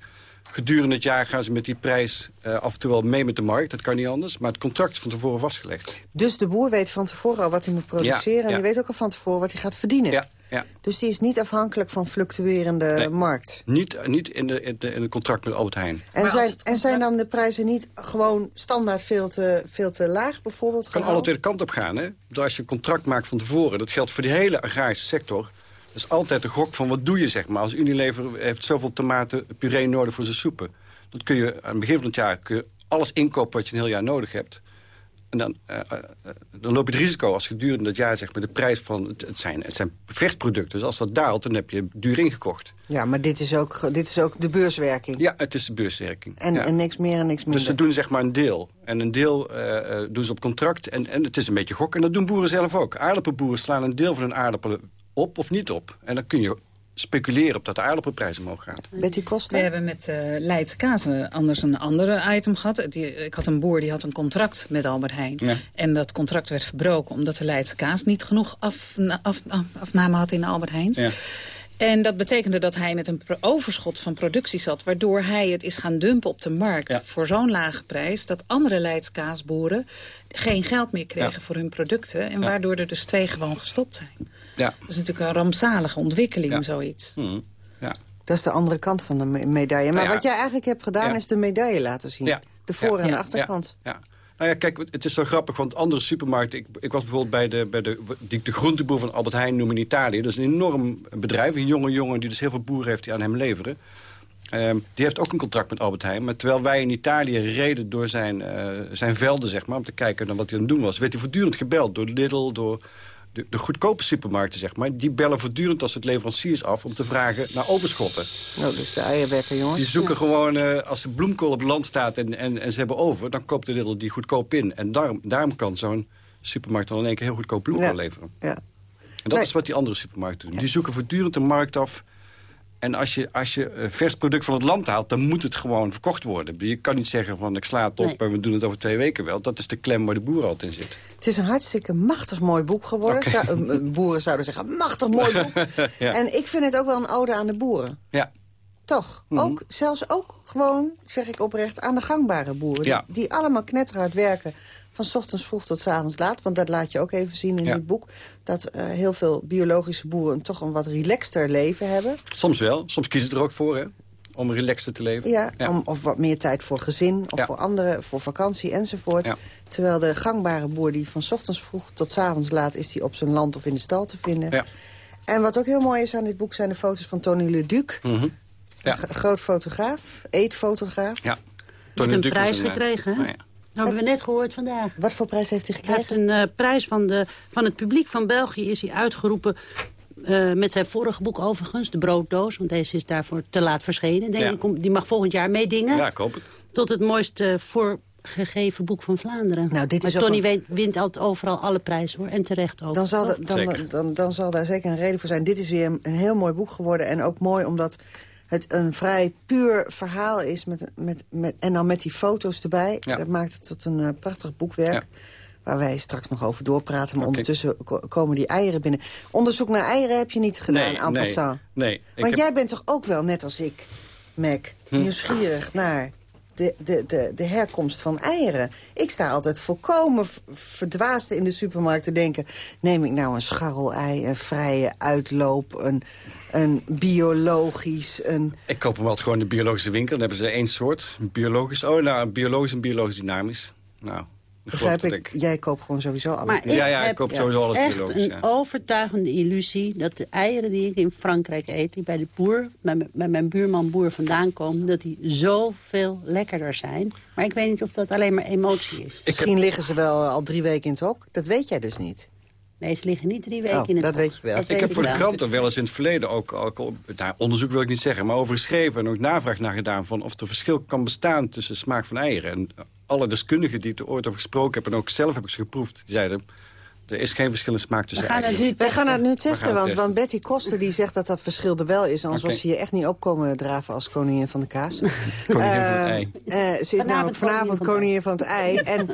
N: gedurende het jaar gaan ze met die prijs eh, af en toe wel mee met de markt. Dat kan niet anders. Maar het contract is van tevoren vastgelegd.
K: Dus de boer weet van tevoren al wat hij moet produceren...
N: Ja,
K: en
N: ja.
K: die weet ook al van tevoren wat hij gaat verdienen.
N: Ja, ja.
K: Dus die is niet afhankelijk van fluctuerende
N: Nee.
K: markt.
N: Niet, niet in, de, in, de, in het contract met Albert Heijn.
K: En zijn, en zijn dan de prijzen niet gewoon standaard veel te, veel te laag bijvoorbeeld?
N: Het kan alle twee de kant op gaan. Hè? Dus als je een contract maakt van tevoren... dat geldt voor die hele agrarische sector... dat is altijd de gok van wat doe je, zeg maar. Als Unilever heeft zoveel tomaten puree nodig voor zijn soepen... dan kun je aan het begin van het jaar kun je alles inkopen wat je een heel jaar nodig hebt. En dan, eh, eh, dan loop je het risico als gedurende dat jaar zeg maar, de prijs van... Het, het, zijn, het zijn versproducten, dus als dat daalt, dan heb je duur ingekocht.
K: Ja, maar dit is, ook, dit is ook de beurswerking.
N: Ja, het is de beurswerking.
K: En,
N: ja.
K: en niks meer en niks minder.
N: Dus ze doen zeg maar een deel. En een deel eh, doen ze op contract. En, en het is een beetje gok. En dat doen boeren zelf ook. Aardappelboeren slaan een deel van hun aardappelen op of niet op. En dan kun je speculeren op dat de aardappelprijs omhoog gaat.
K: Betty Costa?
L: We hebben met eh Leidse Kaas eh, anders een andere item gehad. Die, ik had een boer die had een contract met Albert Heijn.
N: Ja.
L: En dat contract werd verbroken omdat de Leidse Kaas niet genoeg af, af, af- afname had in de Albert Heijns.
N: Ja.
L: En dat betekende dat hij met een overschot van productie zat... waardoor hij het is gaan dumpen op de markt
N: Ja.
L: voor zo'n lage prijs... dat andere Leids kaasboeren geen geld meer kregen
N: Ja.
L: voor hun producten... en
N: Ja.
L: waardoor er dus twee gewoon gestopt zijn.
N: Ja.
L: Dat is natuurlijk een rampzalige ontwikkeling,
N: Ja.
L: zoiets.
N: Hm. ja.
K: Dat is de andere kant van de me- medaille. Maar
N: Nou ja.
K: wat jij eigenlijk hebt gedaan
N: Ja.
K: is de medaille laten zien.
N: Ja.
K: De voor-
N: Ja.
K: en de
N: Ja.
K: achterkant.
N: Ja. Nou ja, kijk, het is zo grappig, want andere supermarkten... Ik, ik was bijvoorbeeld bij, de, bij de, die de groenteboer van Albert Heijn noem in Italië. Dat is een enorm bedrijf, een jonge jongen die dus heel veel boeren heeft die aan hem leveren. Ehm, die heeft ook een contract met Albert Heijn. Maar terwijl wij in Italië reden door zijn, eh, zijn velden, zeg maar... om te kijken naar wat hij aan het doen was... werd hij voortdurend gebeld door Lidl, door de, de goedkope supermarkten, zeg maar. Die bellen voortdurend als het leveranciers af... om te vragen naar overschotten.
K: Nou, dus de eierwekker, jongens.
N: Die zoeken gewoon, eh, als de bloemkool op het land staat en, en, en ze hebben over... dan koopt de Lidl die goedkoop in. En daarom, daarom kan zo'n supermarkt dan in één keer heel goedkoop bloemkool
K: Ja.
N: leveren.
K: Ja.
N: En dat
K: Nee.
N: is wat die andere supermarkten doen. Die zoeken voortdurend de markt af. En als je, als je eh, vers product van het land haalt, dan moet het gewoon verkocht worden. Je kan niet zeggen van ik sla het op
K: Nee.
N: en we doen het over twee weken wel. Dat is de klem waar de boer altijd in zit.
K: Het is een hartstikke machtig mooi boek geworden. Zou- eh, eh, boeren zouden zeggen, machtig mooi boek.
N: Ja.
K: En ik vind het ook wel een ode aan de boeren.
N: Ja.
K: Toch?
N: Mhm.
K: ook, zelfs ook gewoon, zeg ik oprecht, aan de gangbare boeren.
N: Ja.
K: Die, die allemaal knetteruit werken. Van 's ochtends vroeg tot 's avonds laat. Want dat laat je ook even zien in
N: Ja.
K: dit boek. Dat eh, heel veel biologische boeren toch een wat relaxter leven hebben.
N: Soms wel. Soms kiezen ze er ook voor, hè. Om relaxter te leven.
K: Ja, Om, of wat meer tijd voor gezin, of
N: Ja.
K: voor anderen, voor vakantie enzovoort.
N: Ja.
K: Terwijl de gangbare boer die van 's ochtends vroeg tot 's avonds laat... is die op zijn land of in de stal te vinden.
N: Ja.
K: En wat ook heel mooi is aan dit boek zijn de foto's van Tony Leduc.
N: Ja.
K: Een groot fotograaf, eetfotograaf.
N: Ja. Tony
M: een prijs
N: een, eh,
M: gekregen, hè?
N: nou ja.
M: Dat hebben we net gehoord vandaag.
K: Wat voor prijs heeft hij
M: Hij heeft
K: gekregen?
M: een eh, prijs van, de, van het publiek van België is hij uitgeroepen... eh, met zijn vorige boek overigens, De Brooddoos. Want deze is daarvoor te laat verschenen. Denk
N: Ja.
M: ik, om- die mag volgend jaar meedingen.
N: Ja, ik hoop het.
M: Tot het mooiste voorgegeven boek van Vlaanderen.
K: Nou, dit
M: maar
K: is
M: Tony
K: een-
M: wint, wint altijd overal alle prijzen, hoor. En terecht ook.
K: Dan zal, dan, dan, dan, zal daar zeker een reden voor zijn. Dit is weer een, een heel mooi boek geworden. En ook mooi omdat het een vrij puur verhaal is. Met, met, met, en dan met die foto's erbij.
N: Ja.
K: Dat maakt het tot een eh, prachtig boekwerk.
N: Ja.
K: Waar wij straks nog over doorpraten. Maar ondertussen ko- komen die eieren binnen. Onderzoek naar eieren heb je niet gedaan,
N: Nee,
K: en
N: nee,
K: passant.
N: nee.
K: Want
N: heb-
K: jij bent toch ook wel, net als ik, Mac,
N: Hm.
K: nieuwsgierig naar de, de, de, de herkomst van eieren. Ik sta altijd volkomen verdwaasd in de supermarkt te denken... neem ik nou een scharrelei, een vrije uitloop, een, een biologisch... Een...
N: Ik koop hem altijd gewoon in de biologische winkel. Dan hebben ze één soort. Biologisch. Oh, nou, biologisch en biologisch dynamisch. Nou,
K: Begrijp ik, jij koopt gewoon sowieso alle...
M: Maar ik
N: Ja, ja, ik koop sowieso alles
M: echt
N: biologisch,
M: een
N: ja.
M: overtuigende illusie... dat de eieren die ik in Frankrijk eet, die bij de boer... bij, m- bij mijn buurman boer vandaan komen... dat die zoveel lekkerder zijn. Maar ik weet niet of dat alleen maar emotie is.
K: Misschien liggen ze wel al drie weken in het hok. Dat weet jij dus niet.
M: Nee, ze liggen niet drie weken
K: Oh,
M: in het
K: dat
M: hok.
K: weet je wel.
M: Dat
N: Ik heb voor de kranten wel eens in het verleden ook, nou, onderzoek wil ik niet zeggen, maar over geschreven en ook navraag naar gedaan van of er verschil kan bestaan tussen smaak van eieren. En alle deskundigen die ik er ooit over gesproken heb en ook zelf heb ik ze geproefd, die zeiden er is geen verschil in smaak
M: We
N: tussen
M: gaan het
N: eieren.
M: nu
K: Wij gaan het nu testen,
N: het
K: want,
N: testen.
K: want Betty Koster die zegt dat dat verschil er wel is. Anders was ze hier echt niet opkomen draven als koningin van de kaas.
N: Koningin van het
K: Eh,
N: ei.
K: eh, ze is namelijk vanavond koningin van het ei. En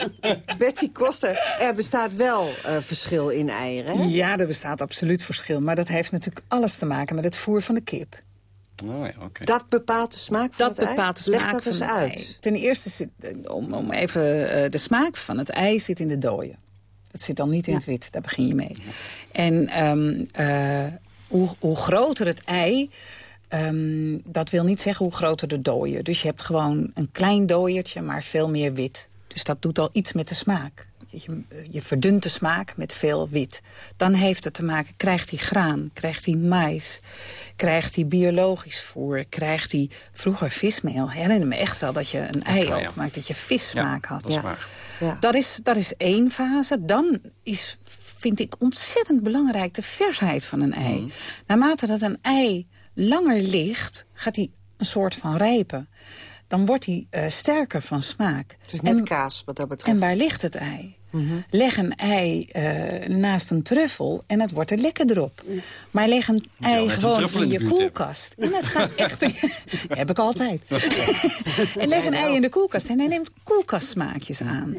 K: Betty Koster, er bestaat wel eh, verschil in eieren. Hè?
L: Ja, er bestaat absoluut verschil. Maar dat heeft natuurlijk alles te maken met het voer van de kip.
N: Oh, ja, oké.
K: Dat bepaalt de smaak van
L: Dat
K: het ei?
L: bepaalt de
K: Leg
L: smaak
K: dat
L: van
K: eens
L: het
K: uit.
L: ei. Ten eerste, zit, eh, om, om even, eh, de smaak van het ei zit in de dooien. Dat zit dan niet in het wit, daar begin je mee. En ehm, eh, hoe, hoe groter het ei, ehm, dat wil niet zeggen hoe groter de dooier. Dus je hebt gewoon een klein dooiertje, maar veel meer wit. Dus dat doet al iets met de smaak. Je, je verdunt de smaak met veel wit. Dan heeft het te maken, krijgt hij graan, krijgt hij mais... krijgt hij biologisch voer, krijgt hij vroeger vismeel. Ik herinner me echt wel dat je een ei
N: Ja, ja.
L: opmaakt, dat je vissmaak had.
N: dat is waar.
L: Dat, is, dat is één fase. Dan is, vind ik ontzettend belangrijk de versheid van een ei.
N: Mhm.
L: Naarmate dat een ei langer ligt, gaat hij een soort van rijpen. Dan wordt hij eh, sterker van smaak.
K: Het is net
L: En-
K: kaas wat dat betreft.
L: En waar ligt het ei? Leg een ei eh, naast een truffel en het wordt er lekkerder op. Maar leg een ei gewoon in
N: in
L: je
N: hebben.
L: koelkast. En het gaat echt... heb ik altijd. en leg een ei in de koelkast en hij neemt koelkastsmaakjes aan.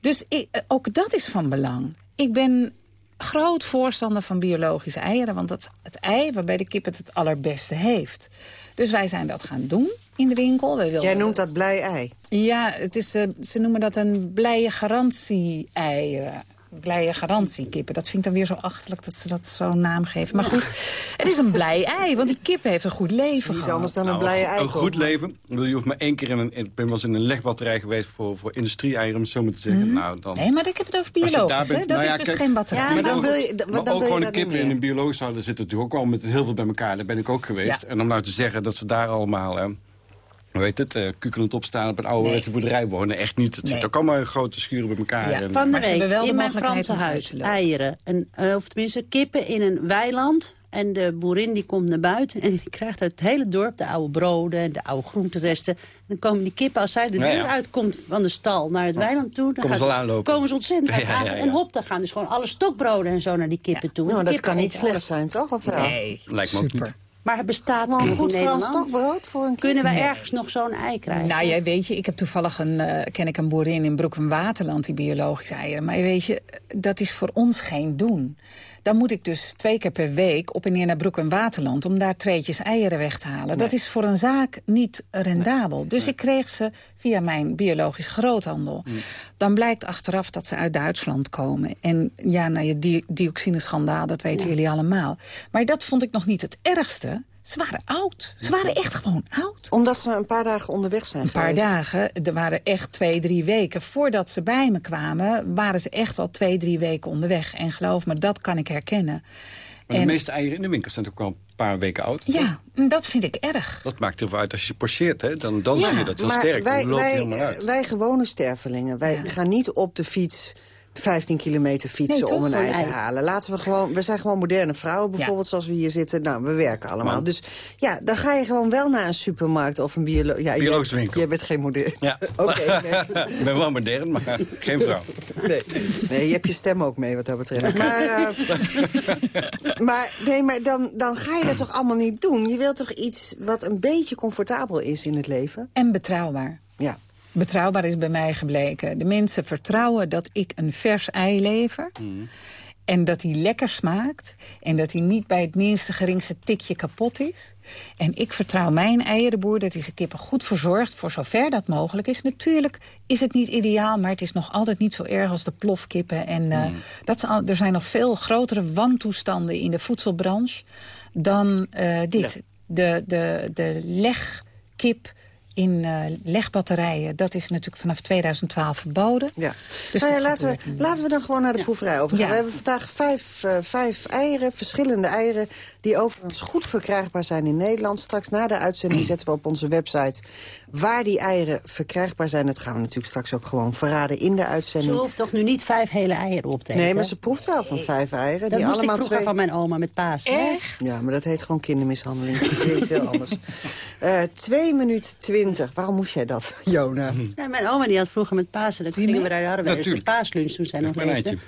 L: Dus ik- eh, ook dat is van belang. Ik ben groot voorstander van biologische eieren... want dat is het ei waarbij de kip het het allerbeste heeft. Dus wij zijn dat gaan doen in de winkel. Wij wilden-
K: Jij noemt dat blij ei.
L: ja, het is, eh, ze noemen dat een blije garantie-eieren. Blije garantiekippen. Dat vind ik dan weer zo achterlijk dat ze dat zo'n naam geven. Maar goed, het is een blij ei, want die kip heeft een goed leven
K: Iets anders dan een
N: Nou,
K: blije
N: Een
K: ei.
N: goed leven. Je hoeft maar één keer in een... Ik ben wel eens in een legbatterij geweest voor, voor industrie-eieren, om het zo maar te zeggen. Nou, dan,
L: Mhm. Nee, maar ik heb het over
N: Als je daar
L: biologisch, hè?
N: bent-
L: Dat
N: nou
L: is
N: ja,
L: dus
N: kijk-
L: geen batterij.
K: Ja, maar dan wil je,
N: maar
K: dan
N: ook
K: wil je
N: gewoon de kippen in een biologisch houden zitten natuurlijk ook al met heel veel bij elkaar. Daar ben ik ook geweest.
L: Ja.
N: En om nou te zeggen dat ze daar allemaal, hè, heet het, kukelend opstaan op een ouderwetse boerderij wonen. Echt niet. Het
L: Nee.
N: zit ook allemaal in grote schuren bij elkaar.
L: Ja,
N: En-
M: Van de week
L: hebben wel de
M: in mijn
L: mogelijkheid
M: Franse huis eieren. En, eh, of tenminste kippen in een weiland. En de boerin die komt naar buiten en die krijgt uit het hele dorp de oude broden en de oude groenteresten. En dan komen die kippen, als zij de
N: Ja,
M: deur
N: ja.
M: uitkomt van de stal naar het weiland toe, dan
N: Komen ze
M: gaat-
N: al aanlopen.
M: komen ze ontzettend
N: Ja, ja, ja,
M: aan.
N: ja.
M: En hop, dan gaan dus gewoon alle stokbroden en zo naar die kippen toe.
K: Nou, dat kan niet slecht zijn, toch? Of wel?
L: Nee,
N: Lijkt me ook
L: super.
N: niet.
M: Maar het bestaat
K: Gewoon
M: niet
K: goed
M: in
K: Frans stokbrood voor een?
M: Kunnen wij ergens nog zo'n ei krijgen?
L: Nou, jij weet je, ik heb toevallig een, eh, ken ik een boerin in Broek en Waterland die biologische eieren. Maar weet je, dat is voor ons geen doen. Dan moet ik dus twee keer per week op en neer naar Broek en Waterland... om daar treetjes eieren weg te halen. Dat is voor een zaak niet rendabel. Dus ik kreeg ze via mijn biologisch groothandel.
K: Mm.
L: Dan blijkt achteraf dat ze uit Duitsland komen. En ja, nou, je di dioxineschandaal, dat weten jullie allemaal. Maar dat vond ik nog niet het ergste. Ze waren oud. Ze waren echt gewoon oud.
K: Omdat ze een paar dagen onderweg zijn
L: Een paar
K: geweest.
L: dagen, er waren echt twee, drie weken. Voordat ze bij me kwamen, waren ze echt al twee, drie weken onderweg. En geloof me, dat kan ik herkennen.
N: Maar de
L: En-
N: meeste eieren in de winkel zijn ook al een paar weken oud.
L: Ja, dat vind ik erg.
N: Dat maakt er veel uit als je ze pocheert. Hè? Dan, dan
L: Ja,
N: zie je dat heel
K: maar
N: sterk.
K: wij,
N: dan loopt het
K: wij,
N: helemaal uit.
K: wij gewone stervelingen, wij gaan niet op de fiets 15 kilometer fietsen
L: Nee,
K: om een ei te
M: ei.
K: halen. Laten we gewoon, we zijn gewoon moderne vrouwen bijvoorbeeld, zoals we hier zitten. Nou, we werken allemaal.
N: Man.
K: Dus ja, dan ga je gewoon wel naar een supermarkt of een biolo ja,
N: Biologische winkel.
K: Jij bent geen moderne.
N: Ja.
K: Oké, nee.
N: ik ben wel modern, maar geen vrouw.
K: Nee. nee, je hebt je stem ook mee wat dat betreft. Maar, eh, maar, nee, maar dan, dan ga je dat toch allemaal niet doen? Je wilt toch iets wat een beetje comfortabel is in het leven?
L: En betrouwbaar.
K: Ja.
L: Betrouwbaar is bij mij gebleken. De mensen vertrouwen dat ik een vers ei lever. En dat hij lekker smaakt. En dat hij niet bij het minste geringste tikje kapot is. En ik vertrouw mijn eierenboer dat hij zijn kippen goed verzorgt... voor zover dat mogelijk is. Natuurlijk is het niet ideaal, maar het is nog altijd niet zo erg als de plofkippen. En eh, dat is al- er zijn nog veel grotere wantoestanden in de voedselbranche... dan eh, dit. De, de, de legkip in eh, legbatterijen, dat is natuurlijk vanaf 2012 verboden.
K: Ja.
L: Dus
K: nou ja, laten, we,
L: niet.
K: laten we dan gewoon naar de proeverij overgaan.
L: Ja.
K: We hebben vandaag vijf, eh, vijf eieren, verschillende eieren... die overigens goed verkrijgbaar zijn in Nederland. Straks na de uitzending zetten we op onze website... waar die eieren verkrijgbaar zijn. Dat gaan we natuurlijk straks ook gewoon verraden in de
M: Ze
K: uitzending.
M: hoeft toch nu niet vijf hele eieren op te eten?
K: Nee, maar ze proeft wel van vijf eieren.
M: Dat
K: die
M: moest ik
K: allemaal
M: vroeger
K: twee...
M: van mijn oma met paas.
L: Echt?
K: Ja, maar dat heet gewoon kindermishandeling. Dat is iets heel anders. Eh 2 minuten 20. Waarom moest jij dat, Jona?
M: Ja, mijn oma die had vroeger met Pasen, dat gingen we daar, hadden we dus de
N: Natuurlijk.
M: paaslunch toen zij nog leefde.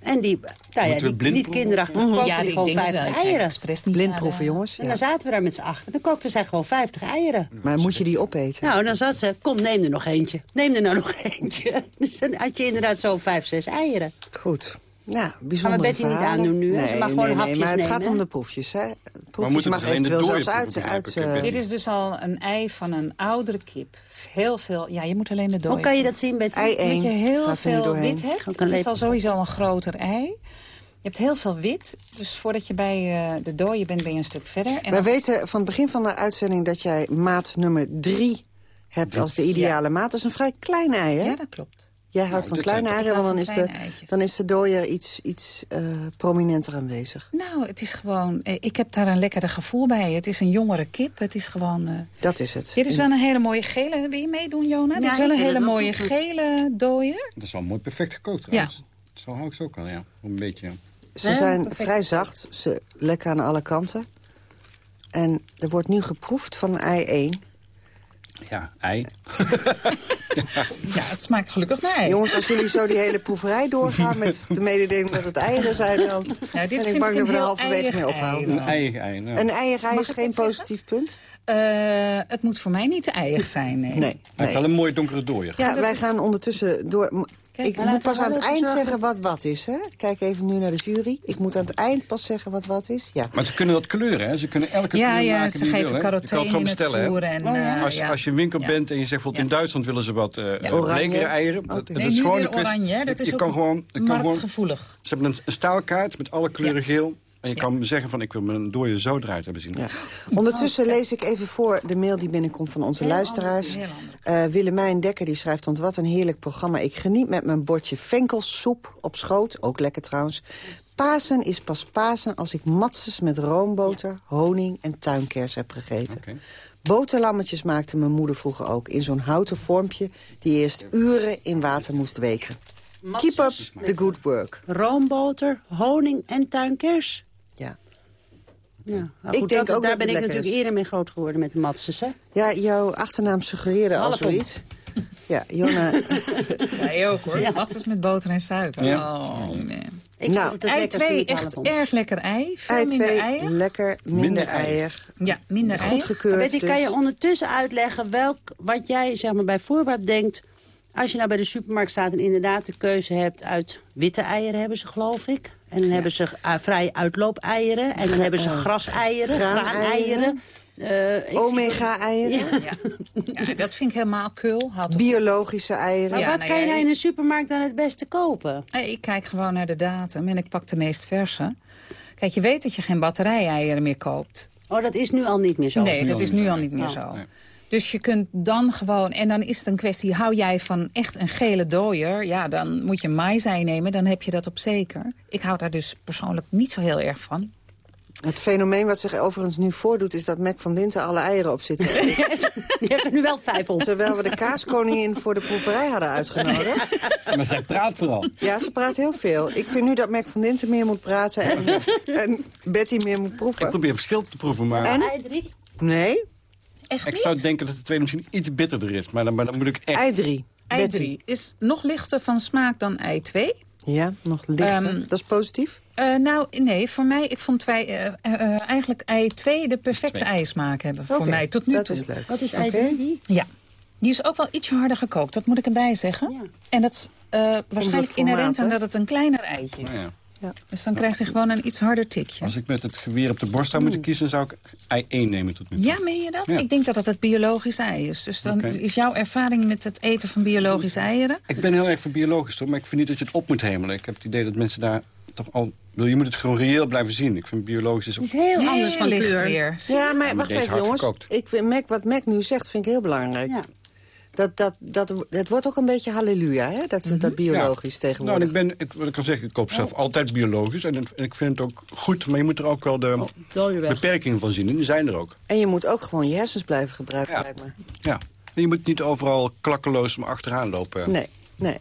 M: En die, nou ja,
N: Moeten we
M: die, niet kinderachtig,
K: Mhm.
M: kookte
L: Ja,
M: die
L: ik
M: gewoon
L: denk het
M: 50
L: wel. Ik ga
M: eieren.
K: Blindproeven, jongens.
M: En
K: Ja.
M: dan zaten we daar met z'n achter. Dan kookte zij gewoon 50 eieren.
K: Maar moet je die opeten?
M: Nou, dan zat ze, kom, neem er nog eentje. Neem er nou nog eentje. Dus dan had je inderdaad zo vijf, zes eieren.
K: Goed. Ja, bijzonder.
M: We Betty niet aandoen nu, hè? Ze
K: Nee,
M: mag gewoon
K: nee, nee,
M: hapjes
K: maar het
M: nemen,
K: gaat om de proefjes. Hè? Proef proeven. Je mag eventueel zelfs uit... uit uh...
L: Dit is dus al een ei van een oudere kip. Heel veel... Ja, je moet alleen de dooi.
M: Hoe kan je dat zien?
K: Ei 1
L: Dat je heel veel wit hebt. Het is al sowieso een groter ei. Je hebt heel veel wit, dus voordat je bij uh, de dooie bent, ben je een stuk verder.
K: En Wij weten van het begin van de uitzending dat jij maat nummer 3 hebt als de ideale maat. Dat is een vrij klein ei, hè?
L: Ja, dat klopt.
K: Jij houdt van kleine eieren, want dan is, de, dan is de dooier iets, iets uh, prominenter aanwezig.
L: Nou, het is gewoon... eh, Ik heb daar een lekker gevoel bij. Het is een jongere kip. Het is gewoon... Uh,
K: dat is het.
L: Dit is wel een hele mooie gele... Wil je meedoen, Jona?
M: Ja,
L: Dit is wel een hele mooie gele dooier.
N: Dat is wel mooi perfect gekookt trouwens. Zo hou ik ze ook al, ja. Een beetje, ja.
K: Ze
L: Ja,
K: zijn
L: perfect.
K: vrij zacht, ze lekker aan alle kanten. En er wordt nu geproefd van ei 1.
N: Ja, ei.
L: Ja, het smaakt gelukkig naar ei.
K: Jongens, als jullie zo die hele proeverij doorgaan... met de mededeling dat het eieren zijn... dan
L: Nou, dit
K: ben ik bang dat we
L: een
K: er halverwege mee
L: eiig
K: ophouden.
L: ei.
N: Een eigen ei. Nou.
K: Een eieren ei is geen positief punt?
L: Eh, het moet voor mij niet te eiig zijn, nee.
K: Nee.
N: Hij heeft wel een mooie donkere dooier.
K: Ja, wij
L: is-
K: gaan ondertussen door... Ik moet pas aan het eind zeggen wat wat is, hè? Kijk even nu naar de jury. Ik moet aan het eind pas zeggen wat wat is. Ja.
N: Maar ze kunnen dat kleuren, hè? Ze kunnen elke
L: Ja,
N: kleur
L: ja,
N: maken
L: ze
N: die
L: geven?
N: Je kan
L: carotene
N: gewoon
L: in het
N: bestellen, hè?
L: voer en, eh,
N: als,
L: ja.
N: als je een winkel
L: Ja.
N: bent en je zegt bijvoorbeeld in Duitsland willen ze wat uh,
K: Oranje.
N: eieren. Dat,
K: Oké.
N: dat is gewoon
L: weer
N: een kwestie-
L: oranje. Dat is
N: je
L: ook
N: kan gewoon, kan gewoon,
L: marktgevoelig.
N: ze hebben een, staalkaart met alle kleuren
L: Ja.
N: geel. En je
L: Ja.
N: kan zeggen van ik wil mijn dooier zo eruit hebben zien.
K: Ja. Ondertussen lees ik even voor de mail die binnenkomt van onze
L: Heel
K: luisteraars.
L: andere-.
K: Eh, Willemijn Dekker die schrijft, want wat een heerlijk programma. Ik geniet met mijn bordje venkelsoep op schoot, ook lekker trouwens. Pasen is pas Pasen als ik matses met roomboter, honing en tuinkers heb gegeten.
N: Oké.
K: Boterlammetjes maakte mijn moeder vroeger ook in zo'n houten vormpje... die eerst uren in water moest weken. Keep up the good work.
M: Roomboter, honing en tuinkers.
K: Ja.
M: Ja,
K: Ik
M: goed,
K: denk
M: dat-
K: ook
M: daar
K: dat
M: ben ik natuurlijk
K: is.
M: eerder mee groot geworden met de matses, hè?
K: ja, jouw achternaam suggereerde al zoiets. Ja, Jona...
L: Jij ook, hoor. Wat is met boter en suiker?
N: Ja.
L: Oh, man.
M: Ik
K: Nou,
L: Ei
M: lekkerste
L: 2,
M: met
L: echt erg lekker ei. Veel
K: Ei
L: minder
K: 2,
L: eieren.
K: lekker, minder,
N: Minder
K: eier.
L: Ja, minder eieren.
K: Goedgekeurd
M: Weet je,
K: dus.
M: kan je ondertussen uitleggen welk, wat jij zeg maar, bij voorbaat denkt... als je nou bij de supermarkt staat en inderdaad de keuze hebt... uit witte eieren hebben ze, geloof ik. En dan hebben ze uh, vrij uitloopeieren. En dan hebben ze graseieren,
K: graaneieren.
M: graaneieren. Eh, ik zie-
K: Omega-eieren,
L: Ja. ja, dat vind ik helemaal op.
K: biologische eieren.
M: Maar
L: Ja,
M: wat
L: nou
M: kan je
L: ja,
M: nou in een supermarkt dan het beste kopen?
L: Eh, Ik kijk gewoon naar de datum en ik pak de meest verse. Kijk, je weet dat je geen batterijeieren meer koopt.
M: Oh, dat is nu al niet meer zo.
L: nee, dat is nu al niet meer
M: Oh.
L: zo.
N: Nee.
L: Dus je kunt dan gewoon... En dan is het een kwestie, hou jij van echt een gele dooier... ja, dan moet je maïzei nemen, dan heb je dat op zeker. Ik hou daar dus persoonlijk niet zo heel erg van.
K: Het fenomeen wat zich overigens nu voordoet... is dat Mac van Dinten alle eieren op zitten.
M: Je hebt er nu wel vijf op.
K: Terwijl we de kaaskoningin voor de proeverij hadden uitgenodigd.
N: Maar zij praat vooral.
K: Ja, ze praat heel veel. Ik vind nu dat Mac van Dinten meer moet praten... en, en Betty meer moet
N: Ik
K: proeven.
N: probeer verschil te proeven, maar
K: En?
M: Ei drie.
K: Nee,
L: Echt
N: ik
L: niet?
N: zou denken dat de tweede misschien iets bitterder is. Maar dan, maar dan moet ik echt...
K: ei 3.
L: Ei
K: Betty.
L: 3 is nog lichter van smaak dan ei 2.
K: Ja, nog lichter.
L: Ehm,
K: dat is positief.
L: Eh, nou, nee, voor mij, ik vond twee, eh, eh, eigenlijk ei 2 de perfecte
N: Twee.
L: eismaak hebben. Voor mij tot nu
K: dat
L: toe.
K: is leuk.
M: Wat is ei drie?
L: Ja. Die is ook wel ietsje harder gekookt, dat moet ik erbij zeggen.
M: Ja.
L: En dat is eh, waarschijnlijk inherent aan dat het een kleiner eitje is.
N: Nou ja.
K: Ja.
L: Dus dan krijgt hij gewoon een iets harder tikje.
N: Als ik met het geweer op de borst zou moeten kiezen... zou ik ei 1 nemen tot nu toe.
L: Ja, meen je dat?
N: Ja.
L: Ik denk dat dat het biologisch ei is. Dus dan is jouw ervaring met het eten van biologische eieren...
N: Ik ben heel erg voor biologisch, hoor, maar ik vind niet dat je het op moet hemelen. Ik heb het idee dat mensen daar toch al... Wil, je moet het gewoon reëel blijven zien. Ik vind biologisch is ook...
M: Het is heel anders van
L: licht
M: kleur.
L: weer.
K: Ja, maar
N: maar
K: wacht even, jongens.
N: gekookt.
K: Ik vind Mac, wat Mac nu zegt, vind ik heel belangrijk.
M: Ja.
K: Dat, dat, dat, het wordt ook een beetje halleluja, hè? Dat, dat biologisch
N: Nou,
K: tegenwoordig.
N: ik ben, ik, wat ik kan zeggen, ik koop zelf altijd biologisch. En, en ik vind het ook goed, maar je moet er ook wel de
M: weg.
N: beperkingen van zien. En die zijn er ook.
K: En je moet ook gewoon je hersens blijven gebruiken,
N: Ja.
K: lijkt me.
N: Ja. En je moet niet overal klakkeloos maar achteraan lopen.
K: Nee, nee.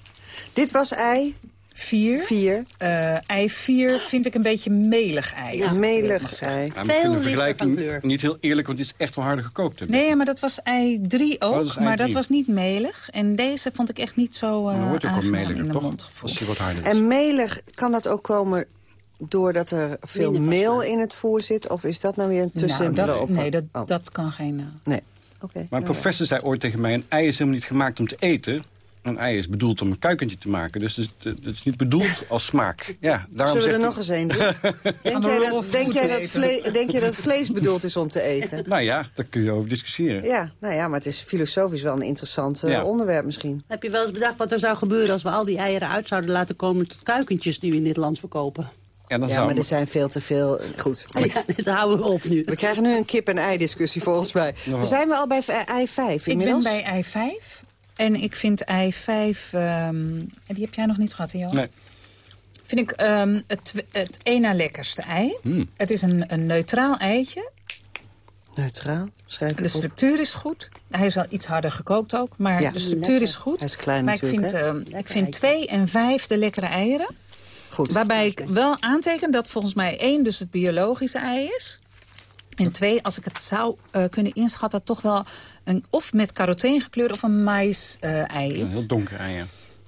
K: Dit was ei
L: Vier.
K: 4.
L: Eh, ei 4 vind ik een beetje melig ei. mag
K: Melig ei.
N: Ja, maar ik vind
M: Veel
N: de vergelijking
M: kleur.
N: niet heel eerlijk, want die is echt wel harder gekookt. heb.
L: Nee, maar dat was ei 3 ook.
N: Oh, dat is ei
L: maar dat
N: drie.
L: was niet melig. En deze vond ik echt niet zo uh,
N: dan wordt ook wel meliger, toch? Als je wat harder is.
K: En melig, kan dat ook komen doordat er veel meel in het voer zit? Of is dat nou weer een te
L: Nou, nee, dat,
K: Oh,
L: dat kan geen... eh,
K: nee. Oké.
N: Maar een
K: nou ja.
N: professor zei ooit tegen mij... een ei is helemaal niet gemaakt om te eten. Een ei is bedoeld om een kuikentje te maken. Dus het is, het is niet bedoeld als smaak. Ja, daarom
K: Zullen we er nog eens een doen? Denk jij, dat, denk, jij dat vlees, denk je dat vlees bedoeld is om te eten?
N: Nou ja, daar kun je over discussiëren.
K: Ja, nou ja, maar het is filosofisch wel een interessant eh,
N: Ja.
K: onderwerp misschien.
M: Heb je wel eens bedacht wat er zou gebeuren... als we al die eieren uit zouden laten komen tot kuikentjes die we in dit land verkopen?
N: Ja, dan
K: Ja,
N: zou
K: maar er zijn veel te veel... Goed.
M: Ja, dat houden we op nu.
K: We krijgen nu een kip-en-ei-discussie volgens mij.
L: Nogal.
K: Zijn we al bij ei 5
L: Ik
K: inmiddels?
L: ben bij ei 5. En ik vind ei 5... ehm, en die heb jij nog niet gehad, hè, Johan?
N: Nee.
L: Vind ik ehm, het, het één na lekkerste ei.
N: Hmm.
L: Het is een, een neutraal eitje.
K: Neutraal? Schrijf
L: De
K: het op.
L: structuur is goed. Hij is wel iets harder gekookt ook. Maar
K: Ja.
L: de structuur is goed.
K: Hij is klein
L: maar ik
K: natuurlijk,
L: vind,
K: hè?
L: ehm, ik vind twee en vijf de lekkere eieren.
K: Goed.
L: Waarbij ik wel aanteken dat volgens mij één dus het biologische ei is. En twee, als ik het zou eh, kunnen inschatten... toch wel een, of met carotene gekleurd of een mais-ei
N: Een
L: is.
N: heel donker ei, ja.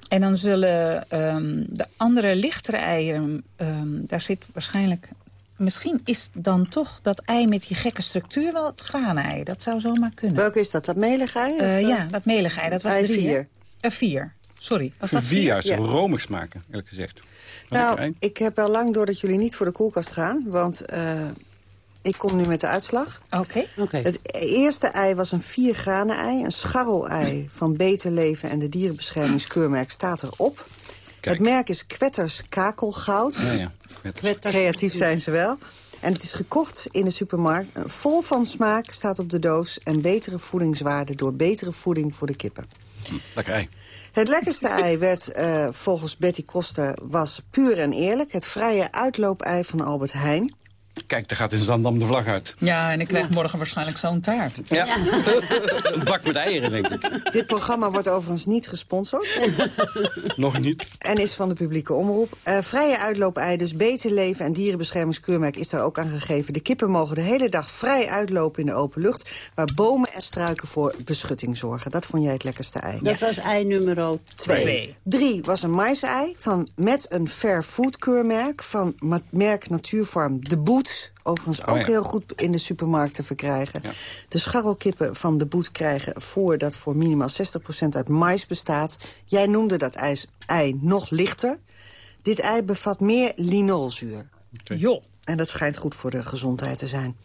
L: En dan zullen ehm, de andere lichtere eieren... ehm, daar zit waarschijnlijk... Misschien is dan toch dat ei met die gekke structuur wel het granei. Dat zou zomaar kunnen.
K: Welke is dat? Dat melige ei?
L: Eh, ja, dat melige ei. Dat was
K: Ei
L: drie,
K: vier.
L: Eh, vier. Sorry. Was dat
N: vier
L: vier?
N: juist
K: Ja.
N: romig smaken, eerlijk gezegd.
K: Nou, ik heb al lang door dat jullie niet voor de koelkast gaan. Want eh, ik kom nu met de uitslag.
L: Oké.
K: Het eerste ei was een vier granen ei. Een scharrel-ei van Beter Leven en de dierenbeschermingskeurmerk staat erop. Het merk is Kwetters Kakelgoud.
N: Ja, ja.
K: Creatief zijn ze wel. En het is gekocht in de supermarkt. Eh, Vol van smaak staat op de doos. En betere voedingswaarde door betere voeding voor de kippen.
N: Lekker ei.
K: Het lekkerste ei werd eh, volgens Betty Koster was puur en eerlijk. Het vrije uitloopei van Albert Heijn.
N: Kijk, daar gaat in Zandam de vlag uit.
L: Ja, en ik krijg morgen waarschijnlijk zo'n taart.
N: Ja. een bak met eieren, denk ik.
K: Dit programma wordt overigens niet gesponsord.
N: Nog niet.
K: En is van de publieke omroep. Eh, vrije uitloopei, dus beter leven en dierenbeschermingskeurmerk is daar ook aan gegeven. De kippen mogen de hele dag vrij uitlopen in de open lucht... waar bomen en struiken voor beschutting zorgen. Dat vond jij het lekkerste ei.
M: Dat was ei nummer
K: Twee.
M: twee.
K: Drie was een maisei van, met een fair food keurmerk... van merk Natuurfarm De Boet. Overigens ook
N: Oh ja.
K: heel goed in de supermarkt te verkrijgen. De scharrelkippen van De Boet krijgen voor dat voor minimaal 60% uit mais bestaat. Jij noemde dat ijs, ei nog lichter. Dit ei bevat meer linolzuur.
L: Jo.
K: En dat schijnt goed voor de gezondheid te zijn.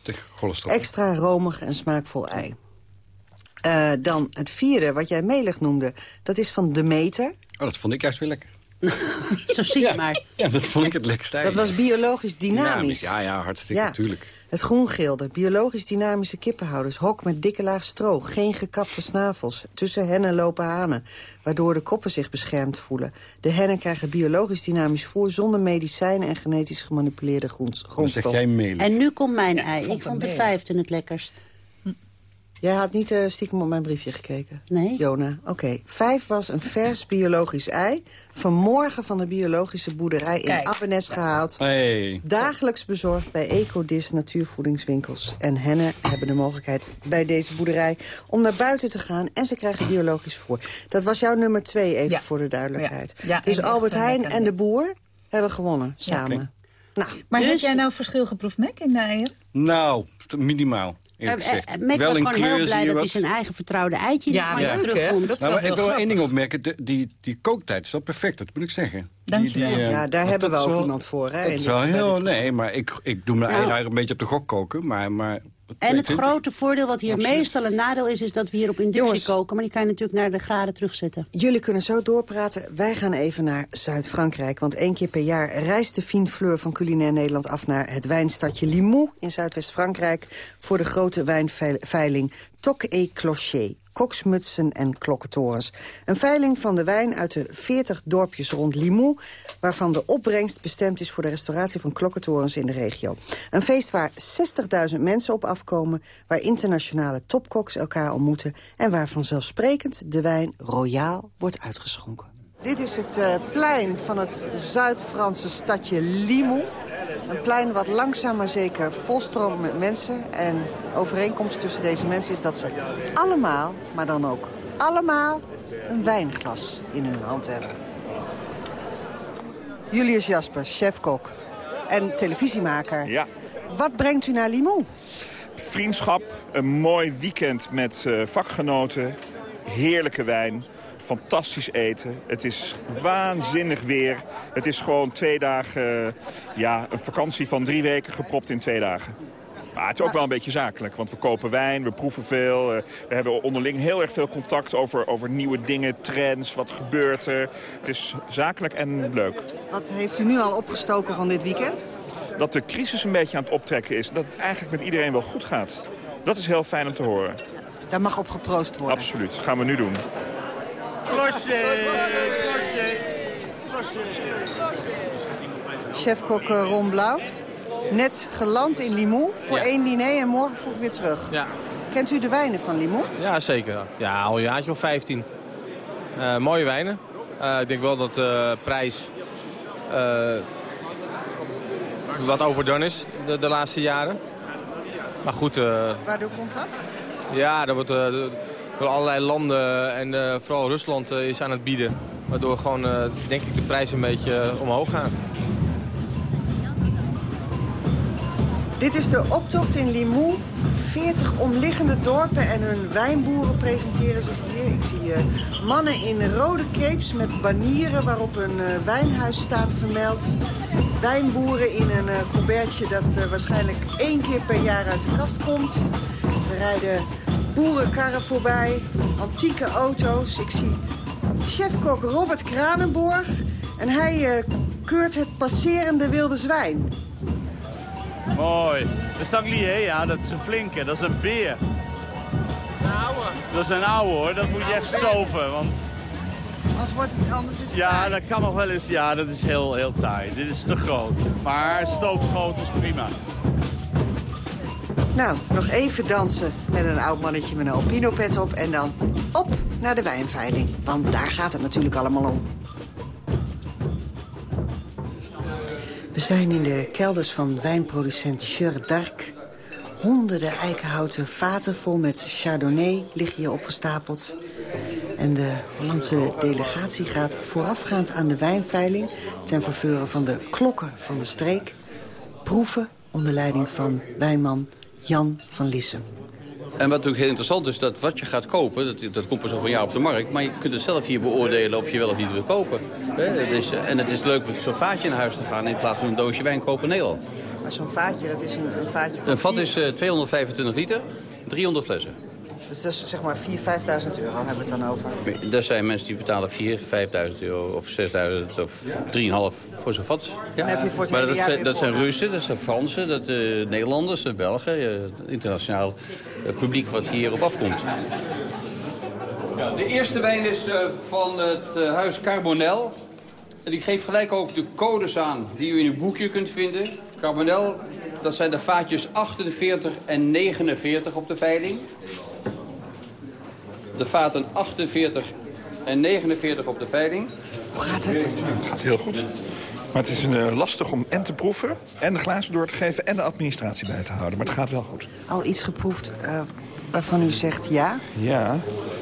K: Extra romig en smaakvol ei. Eh, dan het vierde, wat jij melig noemde, dat is van Demeter.
N: Oh, dat vond ik juist weer lekker.
M: Zo zie je maar.
N: Ja, dat vond ik het lekkerste.
K: Dat was biologisch dynamisch.
N: Ja, ja, hartstikke,
K: Ja.
N: natuurlijk.
K: Het groengilde, biologisch dynamische kippenhouders. Hok met dikke laag stro, geen gekapte snavels. Tussen hennen lopen hanen, waardoor de koppen zich beschermd voelen. De hennen krijgen biologisch dynamisch voer... zonder medicijnen en genetisch gemanipuleerde grondstoffen.
M: En nu komt mijn ei.
K: vond
M: Ik vond de vijfde het lekkerst.
K: Jij had niet eh, stiekem op mijn briefje gekeken?
M: Nee.
K: Jona, oké. Vijf was een vers biologisch ei. Vanmorgen van de biologische boerderij in
N: Kijk.
K: Appenes gehaald.
N: Hey.
K: Dagelijks bezorgd bij Ecodis natuurvoedingswinkels. En hennen hebben de mogelijkheid bij deze boerderij om naar buiten te gaan. En ze krijgen biologisch voer. Dat was jouw nummer twee, even
L: Ja.
K: voor de duidelijkheid.
L: Ja. Ja,
K: dus Albert Heijn en de boer hebben gewonnen, samen. Nou,
L: Maar heb
M: Dus-
L: jij nou verschil geproefd, Mac, in de eieren?
N: Nou, minimaal, eerlijk
M: Eh,
N: gezegd.
M: eh, Mac was gewoon heel blij dat hij zijn eigen vertrouwde eitje
L: Ja,
M: niet
L: leuk, hè?
M: terugvond.
L: Dat
N: Nou, maar ik wil één ding opmerken. De, die, die kooktijd is wel perfect, dat moet ik zeggen.
L: Dank je wel.
N: eh,
K: Ja, daar hebben we ook
N: wel-
K: iemand voor, hè,
N: Dat is wel heel... Nee, maar ik, ik doe mijn
M: Nou.
N: eigenlijk een beetje op de gok koken. Maar, maar
M: En het
N: 22.
M: grote voordeel wat hier
N: Absoluut.
M: meestal een nadeel is... is dat we hier op inductie
K: Jongens.
M: koken. Maar die kan je natuurlijk naar de graden terugzetten.
K: Jullie kunnen zo doorpraten. Wij gaan even naar Zuid-Frankrijk. Want één keer per jaar reist de Fine Fleur van Culinair Nederland af... naar het wijnstadje Limoux in Zuidwest-Frankrijk... voor de grote wijnveiling Toc et Clocher. Koksmutsen en klokkentorens. Een veiling van de wijn uit de 40 dorpjes rond Limoux... waarvan de opbrengst bestemd is voor de restauratie van klokkentorens in de regio. Een feest waar 60.000 mensen op afkomen... waar internationale topkoks elkaar ontmoeten... en waar vanzelfsprekend de wijn royaal wordt uitgeschonken. Dit is het eh, plein van het Zuid-Franse stadje Limoux. Een plein wat langzaam maar zeker volstroomt met mensen. En overeenkomst tussen deze mensen is dat ze allemaal, maar dan ook allemaal... een wijnglas in hun hand hebben. Julius Jasper, chef-kok en televisiemaker.
O: Ja.
K: Wat brengt u naar Limoux?
O: Vriendschap, een mooi weekend met eh, vakgenoten, heerlijke wijn. Fantastisch eten. Het is waanzinnig weer. Het is gewoon twee dagen, ja, een vakantie van drie weken gepropt in twee dagen. Maar het is ook wel een beetje zakelijk, want we kopen wijn, we proeven veel. eh, we hebben onderling heel erg veel contact over, over nieuwe dingen, trends, wat gebeurt er. Het is zakelijk en leuk.
K: Wat heeft u nu al opgestoken van dit weekend?
O: Dat de crisis een beetje aan het optrekken is. Dat het eigenlijk met iedereen wel goed gaat. Dat is heel fijn om te horen.
K: Daar mag op geproost worden.
O: Absoluut, dat gaan we nu doen.
K: Chefkok eh, Ron Blauw. Net geland in Limoux voor
P: Ja.
K: één diner en morgen vroeg weer terug.
P: Ja.
K: Kent u de wijnen van Limoux?
P: Ja, zeker. Ja, al een jaartje of 15. Eh, mooie wijnen. Eh, ik denk wel dat de prijs eh, wat overdone is de, de laatste jaren. Maar goed, eh,
K: Waardoor komt dat?
P: ja, dat wordt eh, door allerlei landen en eh, vooral Rusland eh, is aan het bieden. Waardoor gewoon, eh, denk ik, de prijzen een beetje eh, omhoog gaan.
K: Dit is de optocht in Limoux. 40 omliggende dorpen en hun wijnboeren presenteren zich hier. Ik zie eh, mannen in rode capes met banieren waarop een eh, wijnhuis staat vermeld. Wijnboeren in een uh, dat eh, waarschijnlijk één keer per jaar uit de kast komt. Er rijden boerenkarren voorbij, antieke auto's. Ik zie chefkok Robert Kranenborg en hij eh, keurt het passerende wilde zwijn.
Q: Mooi. De sanglier, ja, dat is een flinke. Dat is een beer. Een oude. Dat is een oude hoor, dat moet je echt stoven. Want
K: Anders wordt het anders is het
Q: ja,
K: taai.
Q: dat kan nog wel eens. Ja, dat is heel, heel taai. Dit is te groot. Maar stoofschoot is prima.
K: Nou, nog even dansen met een oud mannetje met een alpino-pet op... en dan op naar de wijnveiling. Want daar gaat het natuurlijk allemaal om. We zijn in de kelders van wijnproducent Jeur d'Arc. Honderden eikenhouten vaten vol met Chardonnay liggen hier opgestapeld. En de Hollandse delegatie gaat voorafgaand aan de wijnveiling... ten faveur van de klokken van de streek... proeven onder leiding van wijnman Jan van Lissen.
R: En wat natuurlijk heel interessant is, dat wat je gaat kopen, dat, dat komt pas over een jaar op de markt. Maar je kunt het zelf hier beoordelen of je wel of niet wil kopen. Is, en het is leuk met zo'n vaatje naar huis te gaan in plaats van een doosje wijn kopen in Nederland.
K: Maar zo'n vaatje, dat is een, een vaatje van...
R: Een vat is eh, 225 liter, 300 flessen.
K: Dus dat is zeg maar 4.000, 5.000 euro hebben we het dan over.
R: Er zijn mensen die betalen 4.000, 5.000 euro of 6.000 of 3,5 voor zo'n vat.
K: Dan heb je voor het
R: maar dat, zijn, dat zijn. Russen, dat zijn Fransen, dat eh, Nederlanders, dat Belgen. eh, internationaal eh, publiek wat hierop afkomt. Ja, de eerste wijn is eh, van het eh, huis Carbonel. En ik geef gelijk ook de codes aan die u in uw boekje kunt vinden. Carbonel, dat zijn de vaatjes 48 en 49 op de veiling. De vaten 48 en 49 op de veiling.
K: Hoe gaat het?
O: Het gaat heel goed. Maar het is eh, lastig om en te proeven, en de glazen door te geven... en de administratie bij te houden. Maar het gaat wel goed.
K: Al iets geproefd eh, waarvan u zegt ja?
O: Ja,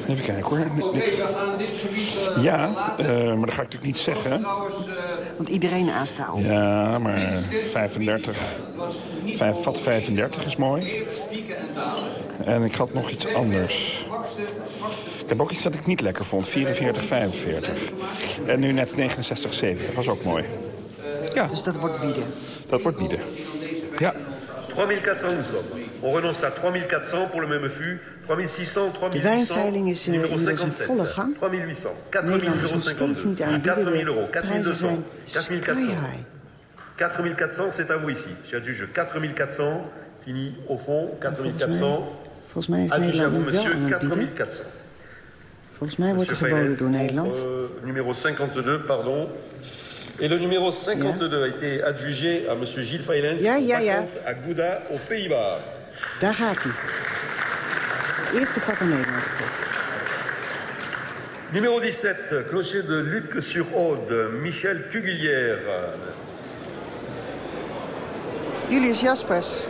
O: even kijken hoor.
R: Oké, we gaan dit gebied... eh,
O: Ja, eh, maar dat ga ik natuurlijk niet zeggen.
K: Want iedereen aanstaan.
O: Ja, maar 35... Vijf, vat 35 is mooi. En ik had nog iets anders. Ik heb ook iets dat ik niet lekker vond. 44, 45. En nu net 69, 70. Was ook mooi. Ja.
K: Dus dat wordt bieden.
O: Dat wordt bieden. Ja.
S: 3400 nous sommes. On renonce à 3400 pour le même fût. 3600,
K: De
S: 3800,
K: wijnveiling is eh, inmiddels in
S: 57.
K: volle gang.
S: 3800,
K: Nederland is
S: 4000
K: nog steeds niet aan het
S: 4000
K: bieden.
S: euro,
K: De prijzen
S: 4200,
K: zijn sky
S: 4400.
K: high.
S: 4400, c'est à vous ici. J'adjuge 4400, fini au fond, 4400.
K: Volgens mij is
S: Adjugé
K: Nederland nu wel aan
S: monsieur,
K: het bieden.
S: 4400.
K: Volgens mij wordt er geboden door Nederland.
S: euh, numéro 52, pardon. Et le numéro 52 a été adjugé à monsieur Gilles Feilens.
K: Ja, ja, ja.
S: à Gouda, aux Pays-Bas.
K: Daar gaat hij. Eerste vat aan Nederland verkocht.
S: Numéro 17, clocher de Luc-sur-Aude, Michel Cugulière.
K: Julius Jaspers,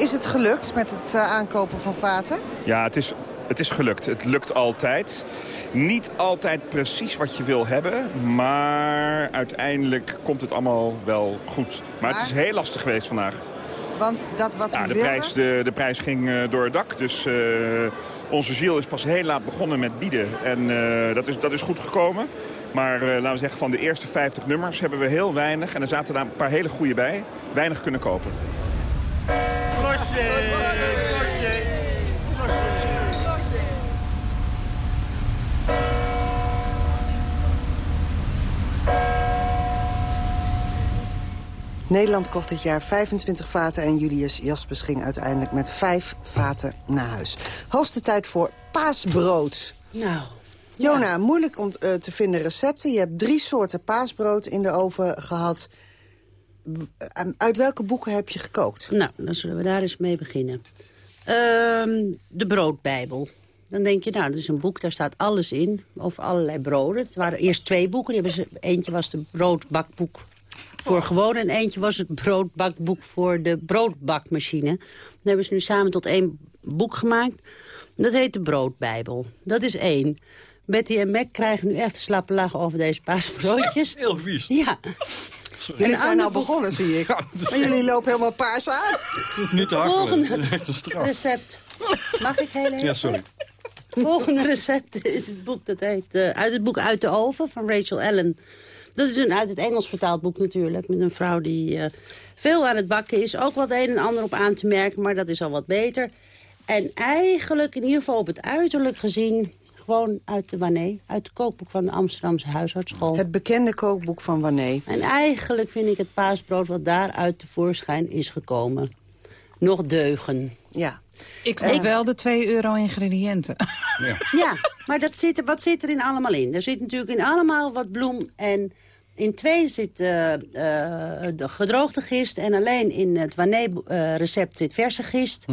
K: is het gelukt met het eh, aankopen van vaten?
O: Ja, het is, het is gelukt. Het lukt altijd. Niet altijd precies wat je wil hebben, maar uiteindelijk komt het allemaal wel goed. Maar het is heel lastig geweest vandaag.
K: Want dat wat
O: Ja, de,
K: wilde...
O: prijs, de, de prijs ging eh, door het dak. Dus eh, onze Gilles is pas heel laat begonnen met bieden. En dat, is, dat is goed gekomen. Maar laten we zeggen, van de eerste 50 nummers hebben we heel weinig. En er zaten daar een paar hele goede bij. Weinig kunnen kopen.
K: Nederland kocht dit jaar 25 vaten en Julius Jaspers ging uiteindelijk met vijf vaten naar huis. Hoogste tijd voor paasbrood.
M: Nou,
K: Jona, moeilijk om eh, te vinden recepten. Je hebt drie soorten paasbrood in de oven gehad. W- eh, Uit welke boeken heb je gekookt?
M: Nou, dan zullen we daar eens mee beginnen. Ehm, de broodbijbel. Dan denk je, nou, dat is een boek, daar staat alles in. Over allerlei broden. Het waren eerst twee boeken. Die hebben ze, eentje was de broodbakboek voor gewoon... en eentje was het broodbakboek voor de broodbakmachine. Dat hebben ze nu samen tot één boek gemaakt. Dat heet de broodbijbel. Dat is één. Betty en Mac krijgen nu echt een slappe lach over deze paasbroodjes.
N: Heel vies.
M: Ja.
K: Jullie zijn al
M: boek-
K: begonnen, zie ik. Maar jullie lopen helemaal paars aan.
N: Niet te
M: Volgende recept. Mag ik heel even?
N: Ja, sorry.
M: Volgende recept is het boek dat heet eh, uit het boek Uit de Oven van Rachel Allen. Dat is een uit het Engels vertaald boek natuurlijk. Met een vrouw die eh, veel aan het bakken is. Ook wat een en ander op aan te merken, maar dat is al wat beter. En eigenlijk in ieder geval op het uiterlijk gezien... gewoon uit de Wanné, uit het kookboek van de Amsterdamse huisartsschool.
K: Het bekende kookboek van Wanné.
M: En eigenlijk vind ik het paasbrood wat daaruit tevoorschijn is gekomen... nog deugen.
K: Ja.
L: Ik snap wel de 2 euro ingrediënten.
M: Ja, maar dat zit, er- wat zit erin allemaal in? Er zit natuurlijk in allemaal wat bloem en... In twee zit eh, eh, de gedroogde gist en alleen in het Wanné-recept zit verse gist.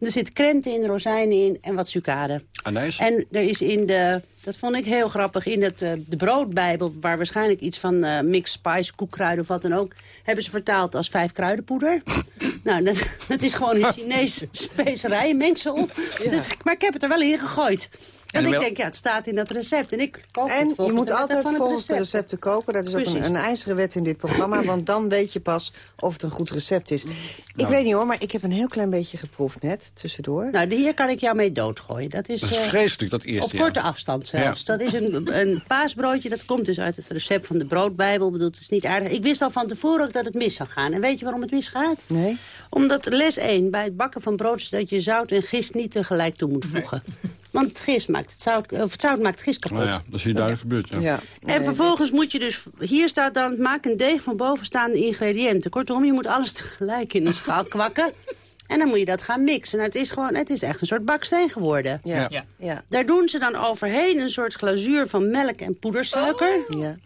M: Er zit krenten in, rozijnen in en wat sucade.
N: Anijs?
M: En er is in de, dat vond ik heel grappig, in het, eh, de broodbijbel... waar waarschijnlijk iets van eh mixed spice, koekkruiden of wat dan ook... hebben ze vertaald als vijf kruidenpoeder. nou, dat, dat is gewoon een Chinees specerijenmengsel. Dus, maar ik heb het er wel in gegooid. Want
K: En
M: ik denk, ja, het staat in dat recept. En ik kook het
K: En je
M: volgens
K: moet
M: de
K: altijd
M: van het
K: volgens de
M: recept.
K: recepten koken. Dat is ook een, een ijzeren wet in dit programma. Want dan weet je pas of het een goed recept is. Ik
M: Nou.
K: weet niet hoor, maar ik heb een heel klein beetje geproefd net, tussendoor.
M: Nou, hier kan ik jou mee doodgooien. Dat is,
N: Dat is
M: eh,
N: vreselijk, dat eerste,
M: Op
N: ja.
M: korte afstand zelfs.
N: Ja.
M: Dat is een, een paasbroodje, dat komt dus uit het recept van de broodbijbel. Ik bedoel, het is niet aardig. Ik wist al van tevoren ook dat het mis zou gaan. En weet je waarom het misgaat?
K: Nee.
M: Omdat les 1 bij het bakken van brood is dat je zout en gist niet tegelijk toe moet voegen. Want het, gist maakt het, zout, of het zout maakt het gist kapot.
N: Nou ja, dat is hier duidelijk gebeurd. Ja.
M: En vervolgens moet je dus... Hier staat dan, maak een deeg van bovenstaande ingrediënten. Kortom, je moet alles tegelijk in een schaal kwakken. En dan moet je dat gaan mixen. Nou, het, is gewoon, het is echt een soort baksteen geworden.
K: Ja. Ja. Ja.
M: Daar doen ze dan overheen een soort glazuur van melk en poedersuiker.
K: Ja.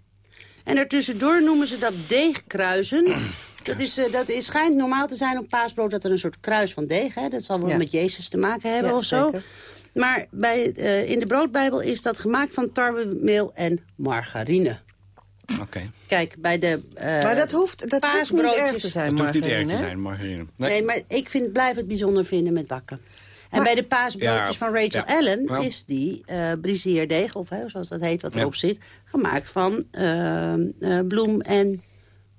M: En daartussendoor noemen ze dat deegkruisen. Dat, is, eh, dat is, schijnt normaal te zijn op paasbrood dat er een soort kruis van deeg... Hè, dat zal wel
K: Ja.
M: met Jezus te maken hebben
K: Ja,
M: of zo.
K: zeker.
M: Maar bij, eh, in de broodbijbel is dat gemaakt van tarwemeel en margarine.
N: Oké.
M: Kijk, bij de eh
K: Maar dat hoeft, dat hoeft niet erg te zijn,
N: Dat hoeft niet erg
K: margarine,
N: te zijn, margarine.
M: Nee, maar ik vind, blijf het bijzonder vinden met bakken. En bij de paasbroodjes
N: Ja,
M: van Rachel
N: ja.
M: Allen is die eh briseerdeeg, of hè, zoals dat heet, wat
N: Ja.
M: erop zit, gemaakt van bloem en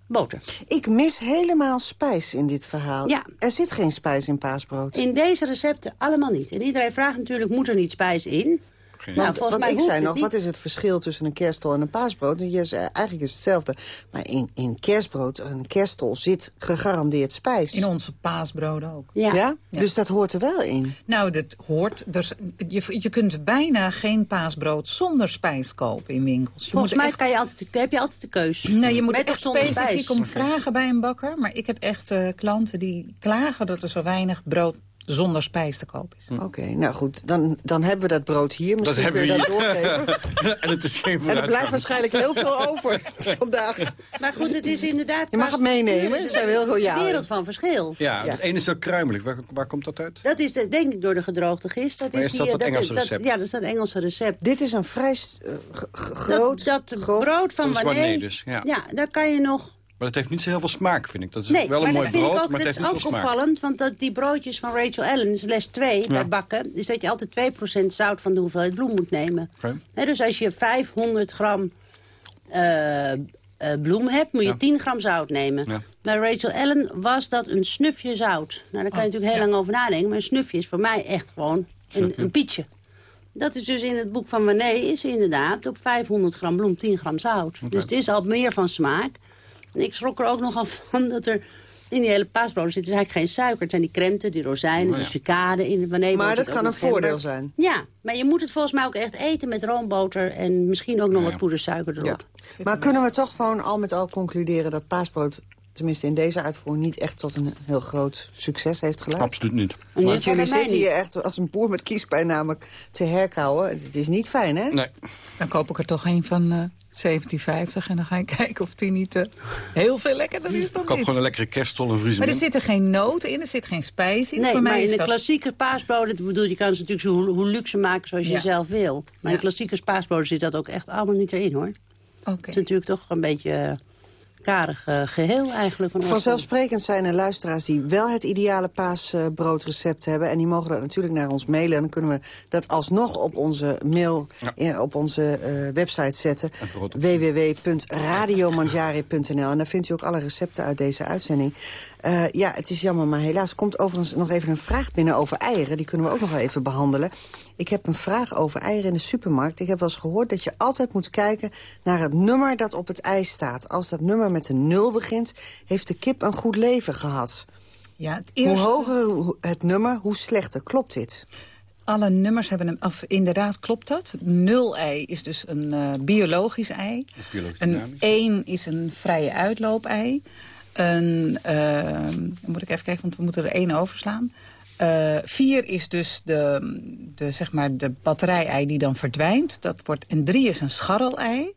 M: boter.
K: Ik mis helemaal spijs in dit verhaal.
M: Ja.
K: Er zit geen spijs in paasbrood.
M: In deze recepten allemaal niet. En iedereen vraagt natuurlijk, moet er niet spijs in? Nou,
K: Want,
M: volgens
K: want
M: mij
K: ik zei nog,
M: niet.
K: wat is het verschil tussen een kerstol en een paasbrood? En je zei, eigenlijk is het hetzelfde. Maar in, in kerstbrood, een kerstol, zit gegarandeerd spijs.
L: In onze paasbroden ook.
K: Ja. Dus dat hoort er wel in.
L: Nou, dat hoort. Dus je, je kunt bijna geen paasbrood zonder spijs kopen in winkels. Je
M: Volgens
L: moet
M: mij
L: echt-
M: kan je altijd, heb je altijd de keus.
L: Nee, je moet
M: Met
L: echt
M: zonder
L: specifiek
M: spijs.
L: om vragen bij een bakker. Maar ik heb echt eh, klanten die klagen dat er zo weinig brood zonder spijs te koop is.
K: Oké, nou goed, dan, dan hebben we dat brood hier. Misschien
N: Dat
K: kun je dat
N: hebben we
K: doorgeven.
N: en het is geen
K: En er blijft waarschijnlijk heel veel over vandaag.
M: Maar goed, het is inderdaad...
K: Je mag het meenemen,
M: Het
K: zijn we heel royaal
M: Een wereld van verschil.
N: Ja, het ene is zo kruimelig. Waar, waar komt dat uit?
M: Dat is de, denk ik door de gedroogde gist. Dat
N: Maar
M: is,
N: is
M: die,
N: dat
M: eh,
N: dat Engelse
M: dat-
N: recept?
M: Ja, dat is dat Engelse recept.
K: Dit is een vrij eh, g- g- groot,
M: dat, brood van
N: Dat is
M: Wanneer,
N: Wanneer dus, ja.
M: ja, daar kan je nog...
N: Maar het heeft niet zo heel veel smaak, vind ik. Dat is
M: Nee,
N: wel een mooi
M: dat
N: brood,
M: ook,
N: maar het
M: dat
N: heeft
M: is
N: niet
M: ook
N: veel smaak.
M: opvallend. Want dat die broodjes van Rachel Allen, is les 2 bij bakken... is dat je altijd 2% zout van de hoeveelheid bloem moet nemen. Hè, dus als je 500 gram eh, eh, bloem hebt, moet je
N: Ja.
M: 10 gram zout nemen.
N: Ja.
M: Bij Rachel Allen was dat een snufje zout. Nou, daar kan je
L: Oh,
M: natuurlijk heel lang over nadenken. Maar een snufje is voor mij echt gewoon een, een pietje. Dat is dus in het boek van Manet is inderdaad op 500 gram bloem 10 gram zout. Dus het is al meer van smaak. En ik schrok er ook nogal van dat er in die hele paasbroden zit dus eigenlijk geen suiker. Het zijn die krenten, die rozijnen,
K: Oh ja.
M: de sucade. In
K: Maar dat kan een voordeel zijn.
M: Ja, maar je moet het volgens mij ook echt eten met roomboter... en misschien ook nog wat poedersuiker erop.
K: Maar kunnen we toch gewoon al met al concluderen dat paasbrood... tenminste in deze uitvoering niet echt tot een heel groot succes heeft geleid?
N: Absoluut niet.
K: Want jullie
M: mij
K: zitten hier echt als een boer met kiespijn namelijk te herkauwen. Het is niet fijn, hè?
N: Nee.
L: Dan koop ik er toch een van eh 1750 en dan ga ik kijken of die niet eh, heel veel lekkerder is dan
N: Koop
L: dit.
N: gewoon een lekkere kerststol en vriezen
L: Maar er
N: in.
L: zitten geen noten in, er zit geen spijs in.
M: Nee,
L: Voor mij
M: maar in
L: is
M: de
L: dat...
M: klassieke paasbroden... ik bedoel, je kan ze natuurlijk zo hoe, hoe luxe maken zoals je zelf wil. Maar in
L: Ja.
M: klassieke paasbroden zit dat ook echt allemaal niet erin, hoor. Het is natuurlijk toch een beetje eh, karig eh, geheel eigenlijk. Van.
K: Vanzelfsprekend zijn er luisteraars die wel het ideale paasbroodrecept hebben. En die mogen dat natuurlijk naar ons mailen. En dan kunnen we dat alsnog op onze mail, eh, op onze eh, website zetten. www.radiomanjare.nl En daar vindt u ook alle recepten uit deze uitzending. Eh, ja, het is jammer, maar helaas komt overigens nog even een vraag binnen over eieren. Die kunnen we ook nog wel even behandelen. Ik heb een vraag over eieren in de supermarkt. Ik heb wel eens gehoord dat je altijd moet kijken naar het nummer dat op het ei staat. Als dat nummer met een nul begint, heeft de kip een goed leven gehad.
L: Ja, het eerste...
K: Hoe hoger het nummer, hoe slechter. Klopt dit?
L: Alle nummers hebben een... Of inderdaad, klopt dat. Nul-ei is dus een eh, biologisch ei. Een 1 is een vrije uitloop-ei. Een, eh, dan moet ik even kijken, want we moeten er één overslaan. Eh 4 is dus de, de, zeg maar de batterij-ei die dan verdwijnt. Dat wordt, en 3 is een scharrel-ei.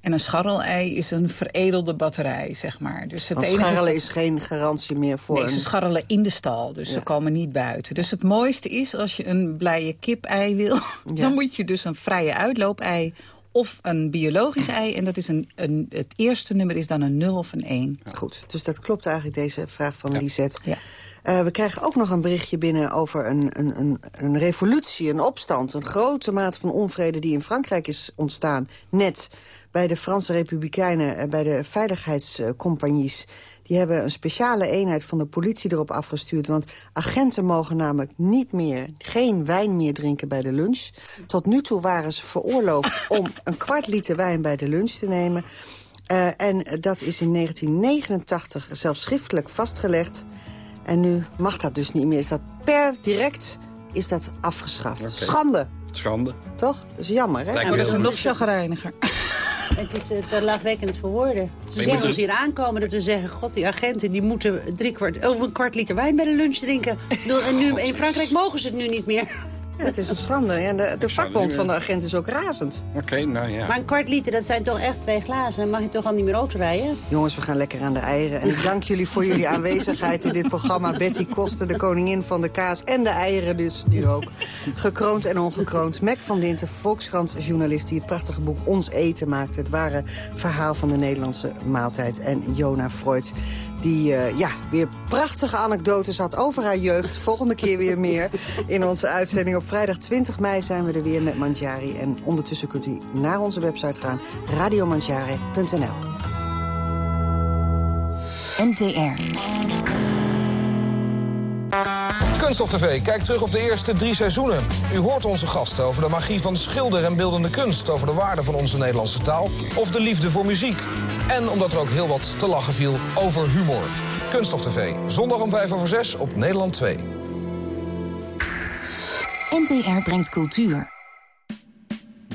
L: En een scharrel-ei is een veredelde batterij, zeg maar. Dus het
K: Want
L: enige
K: scharrelen is geen garantie meer voor
L: Nee, ze
K: een...
L: scharrelen in de stal, dus ze komen niet buiten. Dus het mooiste is, als je een blije kip-ei wil... dan moet je dus een vrije uitloop-ei of een biologisch ei. En dat is een, een, het eerste nummer is dan een 0 of een 1.
K: Goed, dus dat klopt eigenlijk, deze vraag van Lisette. Eh, we krijgen ook nog een berichtje binnen over een, een, een, een revolutie, een opstand... een grote mate van onvrede die in Frankrijk is ontstaan. Net bij de Franse Republikeinen, eh, bij de veiligheidscompagnies. Die hebben een speciale eenheid van de politie erop afgestuurd. Want agenten mogen namelijk niet meer, geen wijn meer drinken bij de lunch. Tot nu toe waren ze veroorloofd om een kwart liter wijn bij de lunch te nemen... Eh, en dat is in 1989 zelfs schriftelijk vastgelegd. En nu mag dat dus niet meer. Is dat per direct is dat afgeschaft. Schande,
N: Schande.
K: toch? Dat is jammer, hè?
L: Maar dat is nog chagrijniger.
M: Het is eh, te lachwekkend voor woorden. Ze zien
N: dus-
M: ons hier aankomen dat we zeggen... god, die agenten die moeten drie kwart, of een kwart liter wijn bij de lunch drinken. En nu, in Frankrijk mogen ze het nu niet meer.
K: Ja, het is een schande. En de, de vakbond van de agent is ook razend.
N: Oké, nou ja.
M: Maar een kwart liter, dat zijn toch echt twee glazen. Dan mag je toch al niet meer auto rijden?
K: Jongens, we gaan lekker aan de eieren. En ik dank jullie voor jullie aanwezigheid in dit programma. Betty Koster, de koningin van de kaas en de eieren dus nu ook. Gekroond en ongekroond. Mac van Dinten, Volkskrant-journalist... die het prachtige boek Ons Eten maakte. Het ware verhaal van de Nederlandse maaltijd. En Jona Freud, die eh, ja, weer prachtige anekdotes had over haar jeugd. Volgende keer weer meer in onze uitzending. Op vrijdag 20 mei zijn we er weer met Manjari. En ondertussen kunt u naar onze website gaan. radiomanjari.nl
C: NTR.
T: Kunststof TV kijkt terug op de eerste drie seizoenen. U hoort onze gasten over de magie van schilder en beeldende kunst... over de waarde van onze Nederlandse taal of de liefde voor muziek. En omdat er ook heel wat te lachen viel over humor. Kunststof TV, zondag om 5 over 6 op Nederland 2.
C: NTR brengt cultuur.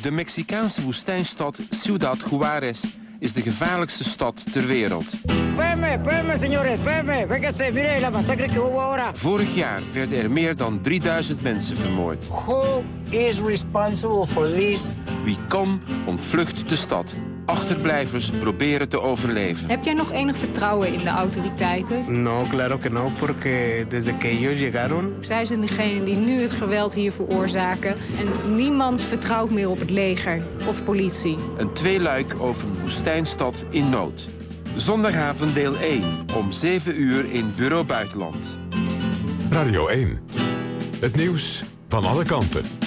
U: De Mexicaanse woestijnstad Ciudad Juárez is de gevaarlijkste stad ter wereld. Vorig jaar werden er meer dan 3000 mensen vermoord.
V: Who is responsible for this?
U: Wie kan, ontvlucht de stad. Achterblijvers proberen te overleven.
W: Heb jij nog enig vertrouwen in de autoriteiten?
X: No, claro que no, porque desde que ellos llegaron...
W: Zij zijn degene die nu het geweld hier veroorzaken. En niemand vertrouwt meer op het leger of politie.
U: Een tweeluik over een woestijnstad in nood. Zondagavond deel 1 om 7 uur in Bureau Buitenland.
I: Radio 1. Het nieuws van alle kanten.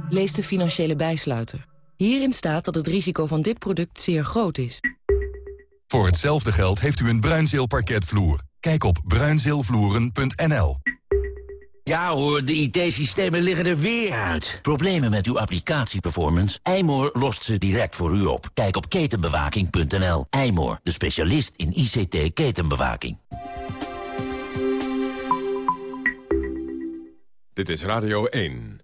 Y: Lees de financiële bijsluiter. Hierin staat dat het risico van dit product zeer groot is.
Z: Voor hetzelfde geld heeft u een Bruinzeel parketvloer. Kijk op bruinzeelvloeren.nl.
H: Ja hoor, de IT-systemen liggen er weer uit. Problemen met uw applicatieperformance? Eymoor lost ze direct voor u op. Kijk op ketenbewaking.nl. Eymoor, de specialist in ICT-ketenbewaking.
I: Dit is Radio 1.